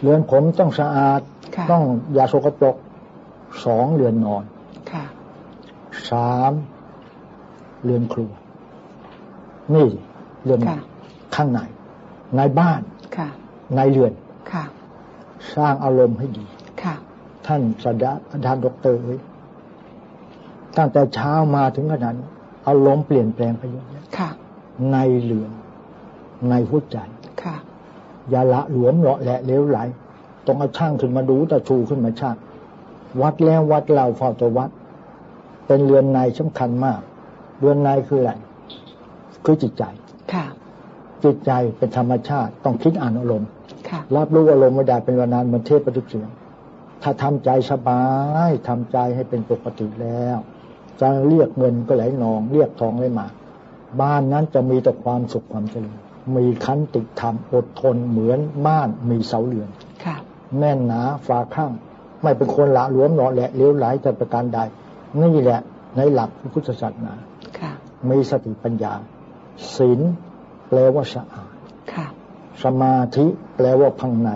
[SPEAKER 2] เรือนผมต้องสะอาด
[SPEAKER 1] ค่ะ
[SPEAKER 2] ต้องอย่าสกปรกสองเรือนนอน
[SPEAKER 1] ค่ะ
[SPEAKER 2] สามเรือนครัว นี่เรือน
[SPEAKER 1] ค่ะ
[SPEAKER 2] ข้างในในบ้าน
[SPEAKER 1] ค่ะ
[SPEAKER 2] ในเรือน
[SPEAKER 1] ค่ะ
[SPEAKER 2] สร้างอารมณ์ให้ดี
[SPEAKER 1] ค่ะ
[SPEAKER 2] ท่านสดาอาจารย์ดอกเตอรเอ้ยตั้งแต่เช้ามาถึงขนาดนี้อารมณ์เปลี่ยนแปลงไปเยอะแยะ
[SPEAKER 1] ค่ะ
[SPEAKER 2] ในเรือนในหัวใจ
[SPEAKER 1] ค่ะ
[SPEAKER 2] อย่าละหลวมเหลาะแหละเลวไหลต้องเอาช่างขึ้นมาดูตะชูขึ้นมาช่างวัดแล้ววัดเราเฝ้าแตัววัด เป็นเรือนในสำคัญมาก เรือนในคืออะไร คือจิตใจ
[SPEAKER 1] ค่ะ
[SPEAKER 2] จิตใจเป็นธรรมชาติต้องคิดอ่านอารมณ์
[SPEAKER 1] ค่ะ
[SPEAKER 2] รับรู้อารมณ์ไม่ได้เป็นเวลานานเหมันเทพประทุกเสียง ถ้าทำใจสบายทำใจให้เป็นปกติแล้วจะเรียกเงินก็ไหลนอง เรียกทองไหลมาบ้านนั้นจะมีแต่ความสุขความเจริญมีคันติธรรมอดทนเหมือนบ้านมีเสาเรือน
[SPEAKER 1] ค่ะ
[SPEAKER 2] แน่นหนาฝาข้าง ไม่เป็นคนละหลวมหนอแหละเลี้ยวไหลแต่ประการใดนี่แหละในหลักพระพุทธศาสนา
[SPEAKER 1] ค่ะ
[SPEAKER 2] มีสติปัญญา ศีลแปลว่าสะอาด
[SPEAKER 1] ค่ะ
[SPEAKER 2] สมาธิแปลว่าพังใน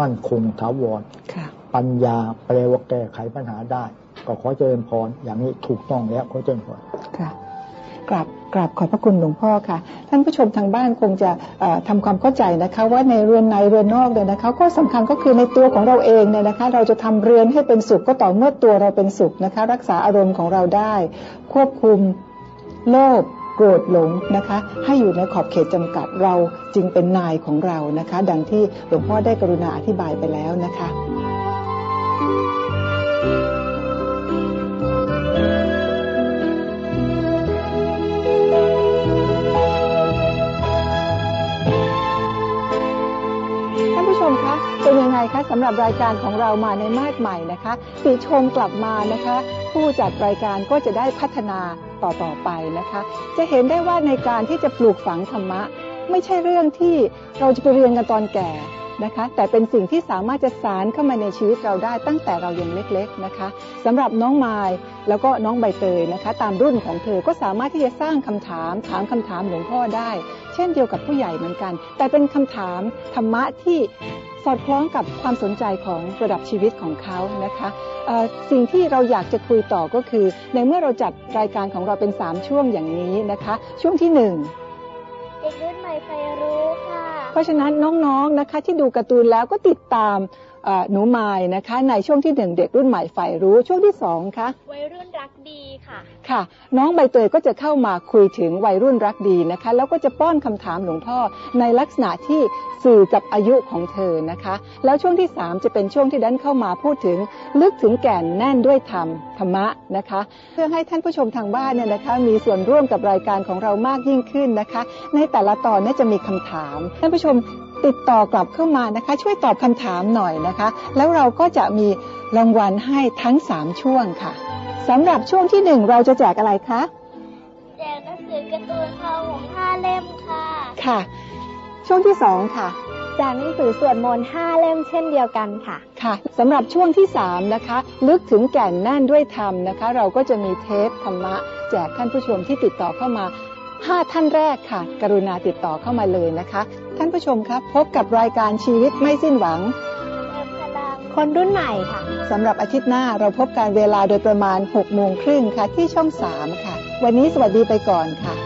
[SPEAKER 2] มั่นคงถาวร
[SPEAKER 1] ค่ะ
[SPEAKER 2] ปัญญาแปลว่าแก้ไขปัญหาได้ ก็ขอเจริญพรอย่างนี้ถูกต้องแล้วขอเจริญพร
[SPEAKER 1] ค่ะกราบกราบขอบพระคุณหลวงพ่อค่ะ ท่านผู้ชมทางบ้านคงจะเอ่อทำความเข้าใจนะคะ ว่าในเรือนในเรือนนอกเนี่ยนะคะก็สำคัญก็คือในตัวของเราเองเนี่ยนะคะ เราจะทำเรือนให้เป็นสุขก็ต่อเมื่อตัวเราเป็นสุขนะคะ รักษาอารมณ์ของเราได้ ควบคุมโลภ โกรธหลงนะคะ ให้อยู่ในขอบเขตจำกัดเราจึงเป็นนายของเรานะคะ ดังที่หลวงพ่อได้กรุณาอธิบายไปแล้วนะคะท่านผู้ชมคะเป็นยังไงคะสำหรับรายการของเรามาในมาดใหม่นะคะติชมกลับมานะคะ ผู้จัดรายการก็จะได้พัฒนา ต่อต่อไปนะคะ จะเห็นได้ว่าในการที่จะปลูกฝังธรรมะ ไม่ใช่เรื่องที่เราจะไปเรียนกันตอนแก่นะคะ แต่เป็นสิ่งที่สามารถจะสารเข้ามาในชีวิตเราได้ตั้งแต่เรายังเล็กๆนะคะสำหรับน้องไมายแล้วก็น้องใบเตยนะคะ ตามรุ่นของเธอก็สามารถที่จะสร้างคำถาม ถามคำถามหลวงพ่อได้ เช่นเดียวกับผู้ใหญ่เหมือนกัน แต่เป็นคำถามธรรมะที่ สอดคล้องกับความสนใจของระดับชีวิตของเขานะคะเอ่อสิ่งที่เราอยากจะคุยต่อก็คือ ในเมื่อเราจัดรายการของเราเป็น 3 ช่วงอย่างนี้นะคะ ช่วงที่ 1
[SPEAKER 3] เด็กรุ่นใหม่ไฟรู้ค่ะ
[SPEAKER 1] เพราะฉะนั้นน้องๆนะคะที่ดูการ์ตูนแล้วก็ติดตามเอ่อ หนูไมายนะคะ ในช่วงที่หนึ่งเด็กรุ่นใหม่ใฝ่รู้ช่วงที่สองคะ
[SPEAKER 3] วัยรุ่นรักดีค่ะ
[SPEAKER 1] ค่ะ น้องใบเตยก็จะเข้ามาคุยถึงวัยรุ่นรักดีนะคะ แล้วก็จะป้อนคำถามหลวงพ่อในลักษณะที่สื่อกับอายุของเธอนะคะ แล้วช่วงที่ 3 จะเป็นช่วงที่ดันเข้ามาพูดถึงลึกถึงแก่นแน่นด้วยธรรมธรรมะนะคะ เพื่อให้ท่านผู้ชมทางบ้านเนี่ยนะคะ มีส่วนร่วมกับรายการของเรามากยิ่งขึ้นนะคะ ในแต่ละตอนเนี่ยจะมีคำถามท่านผู้ชม ติดต่อกลับเข้ามานะคะ ช่วยตอบคำถามหน่อยนะคะ แล้วเราก็จะมีรางวัลให้ทั้ง 3 ช่วงค่ะสำหรับช่วงที่หนึ่งเราจะแจกอะไรคะ
[SPEAKER 3] แจกหนังสือการ์ตูนพอหงห้าเล่มค่ะ
[SPEAKER 1] ค่ะ ช่วงที่สองค่ะ
[SPEAKER 4] จากหนังสือสวดมนต์5เล่มเช่นเดียวกันค่ะ
[SPEAKER 1] ค่ะสำหรับช่วงที่ 3 นะคะ ลึกถึงแก่นแน่นด้วยธรรมนะคะ เราก็จะมีเทปธรรมะ แจกท่านผู้ชมที่ติดต่อเข้ามา 5 ท่านแรกค่ะ กรุณาติดต่อเข้ามาเลยนะคะ ท่านผู้ชมครับ พบกับรายการชีวิตไม่สิ้นหวัง
[SPEAKER 3] เริ่มพลัง
[SPEAKER 4] คนรุ่นใหม่ค่ะ
[SPEAKER 1] สำหรับอาทิตย์หน้าเราพบการเวลาโดยประมาณ6โมงครึ่งค่ะที่ช่อง 3 ค่ะ วันนี้สวัสดีไปก่อนค่ะ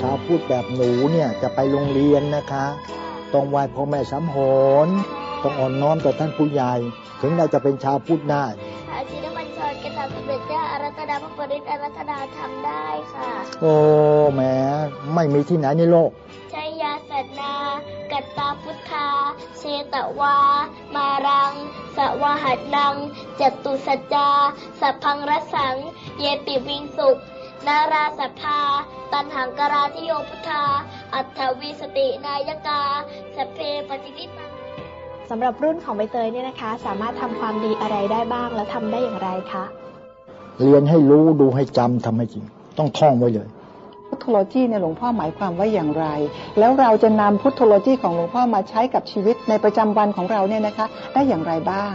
[SPEAKER 2] ชาวพูดแบบหนูเนี่ยจะไปโรงเรียนนะคะ ต้องไหว้พ่อแม่สามโหนต้องอ่อนน้อมต่อท่านผู้ใหญ่ ถึงเราจะเป็นชาวพูดได้
[SPEAKER 3] สำเร็จเจ้าอารัตนาพระปริตอารัตนาทำได้ค่ะ
[SPEAKER 2] โอ้แหมไม่มีที่ไหนในโลก
[SPEAKER 3] ชัยยาสัตนา กัตตาพุทธาเชตวา มารัง สวาหัดนังจตุสัจจา สัพพังรสัง เยปิวิงสุขนาราสัพพา ตันหังกราธิโยพุทธา อัตถวีสตินายกาสัพเพปฏิทิตัง
[SPEAKER 4] สำหรับรุ่นของใบเตยเนี่ยนะคะ สามารถทำความดีอะไรได้บ้าง และทำได้อย่างไรคะ
[SPEAKER 2] เรียนให้รู้ดูให้จำทำให้จริง ต้องท่องไว้เลย
[SPEAKER 1] พุทธโลจีเนี่ยหลวงพ่อหมายความว่าอย่างไร แล้วเราจะนำพุทธโลจีของหลวงพ่อมาใช้กับชีวิตในประจำวันของเราเนี่ยนะคะ ได้อย่างไรบ้าง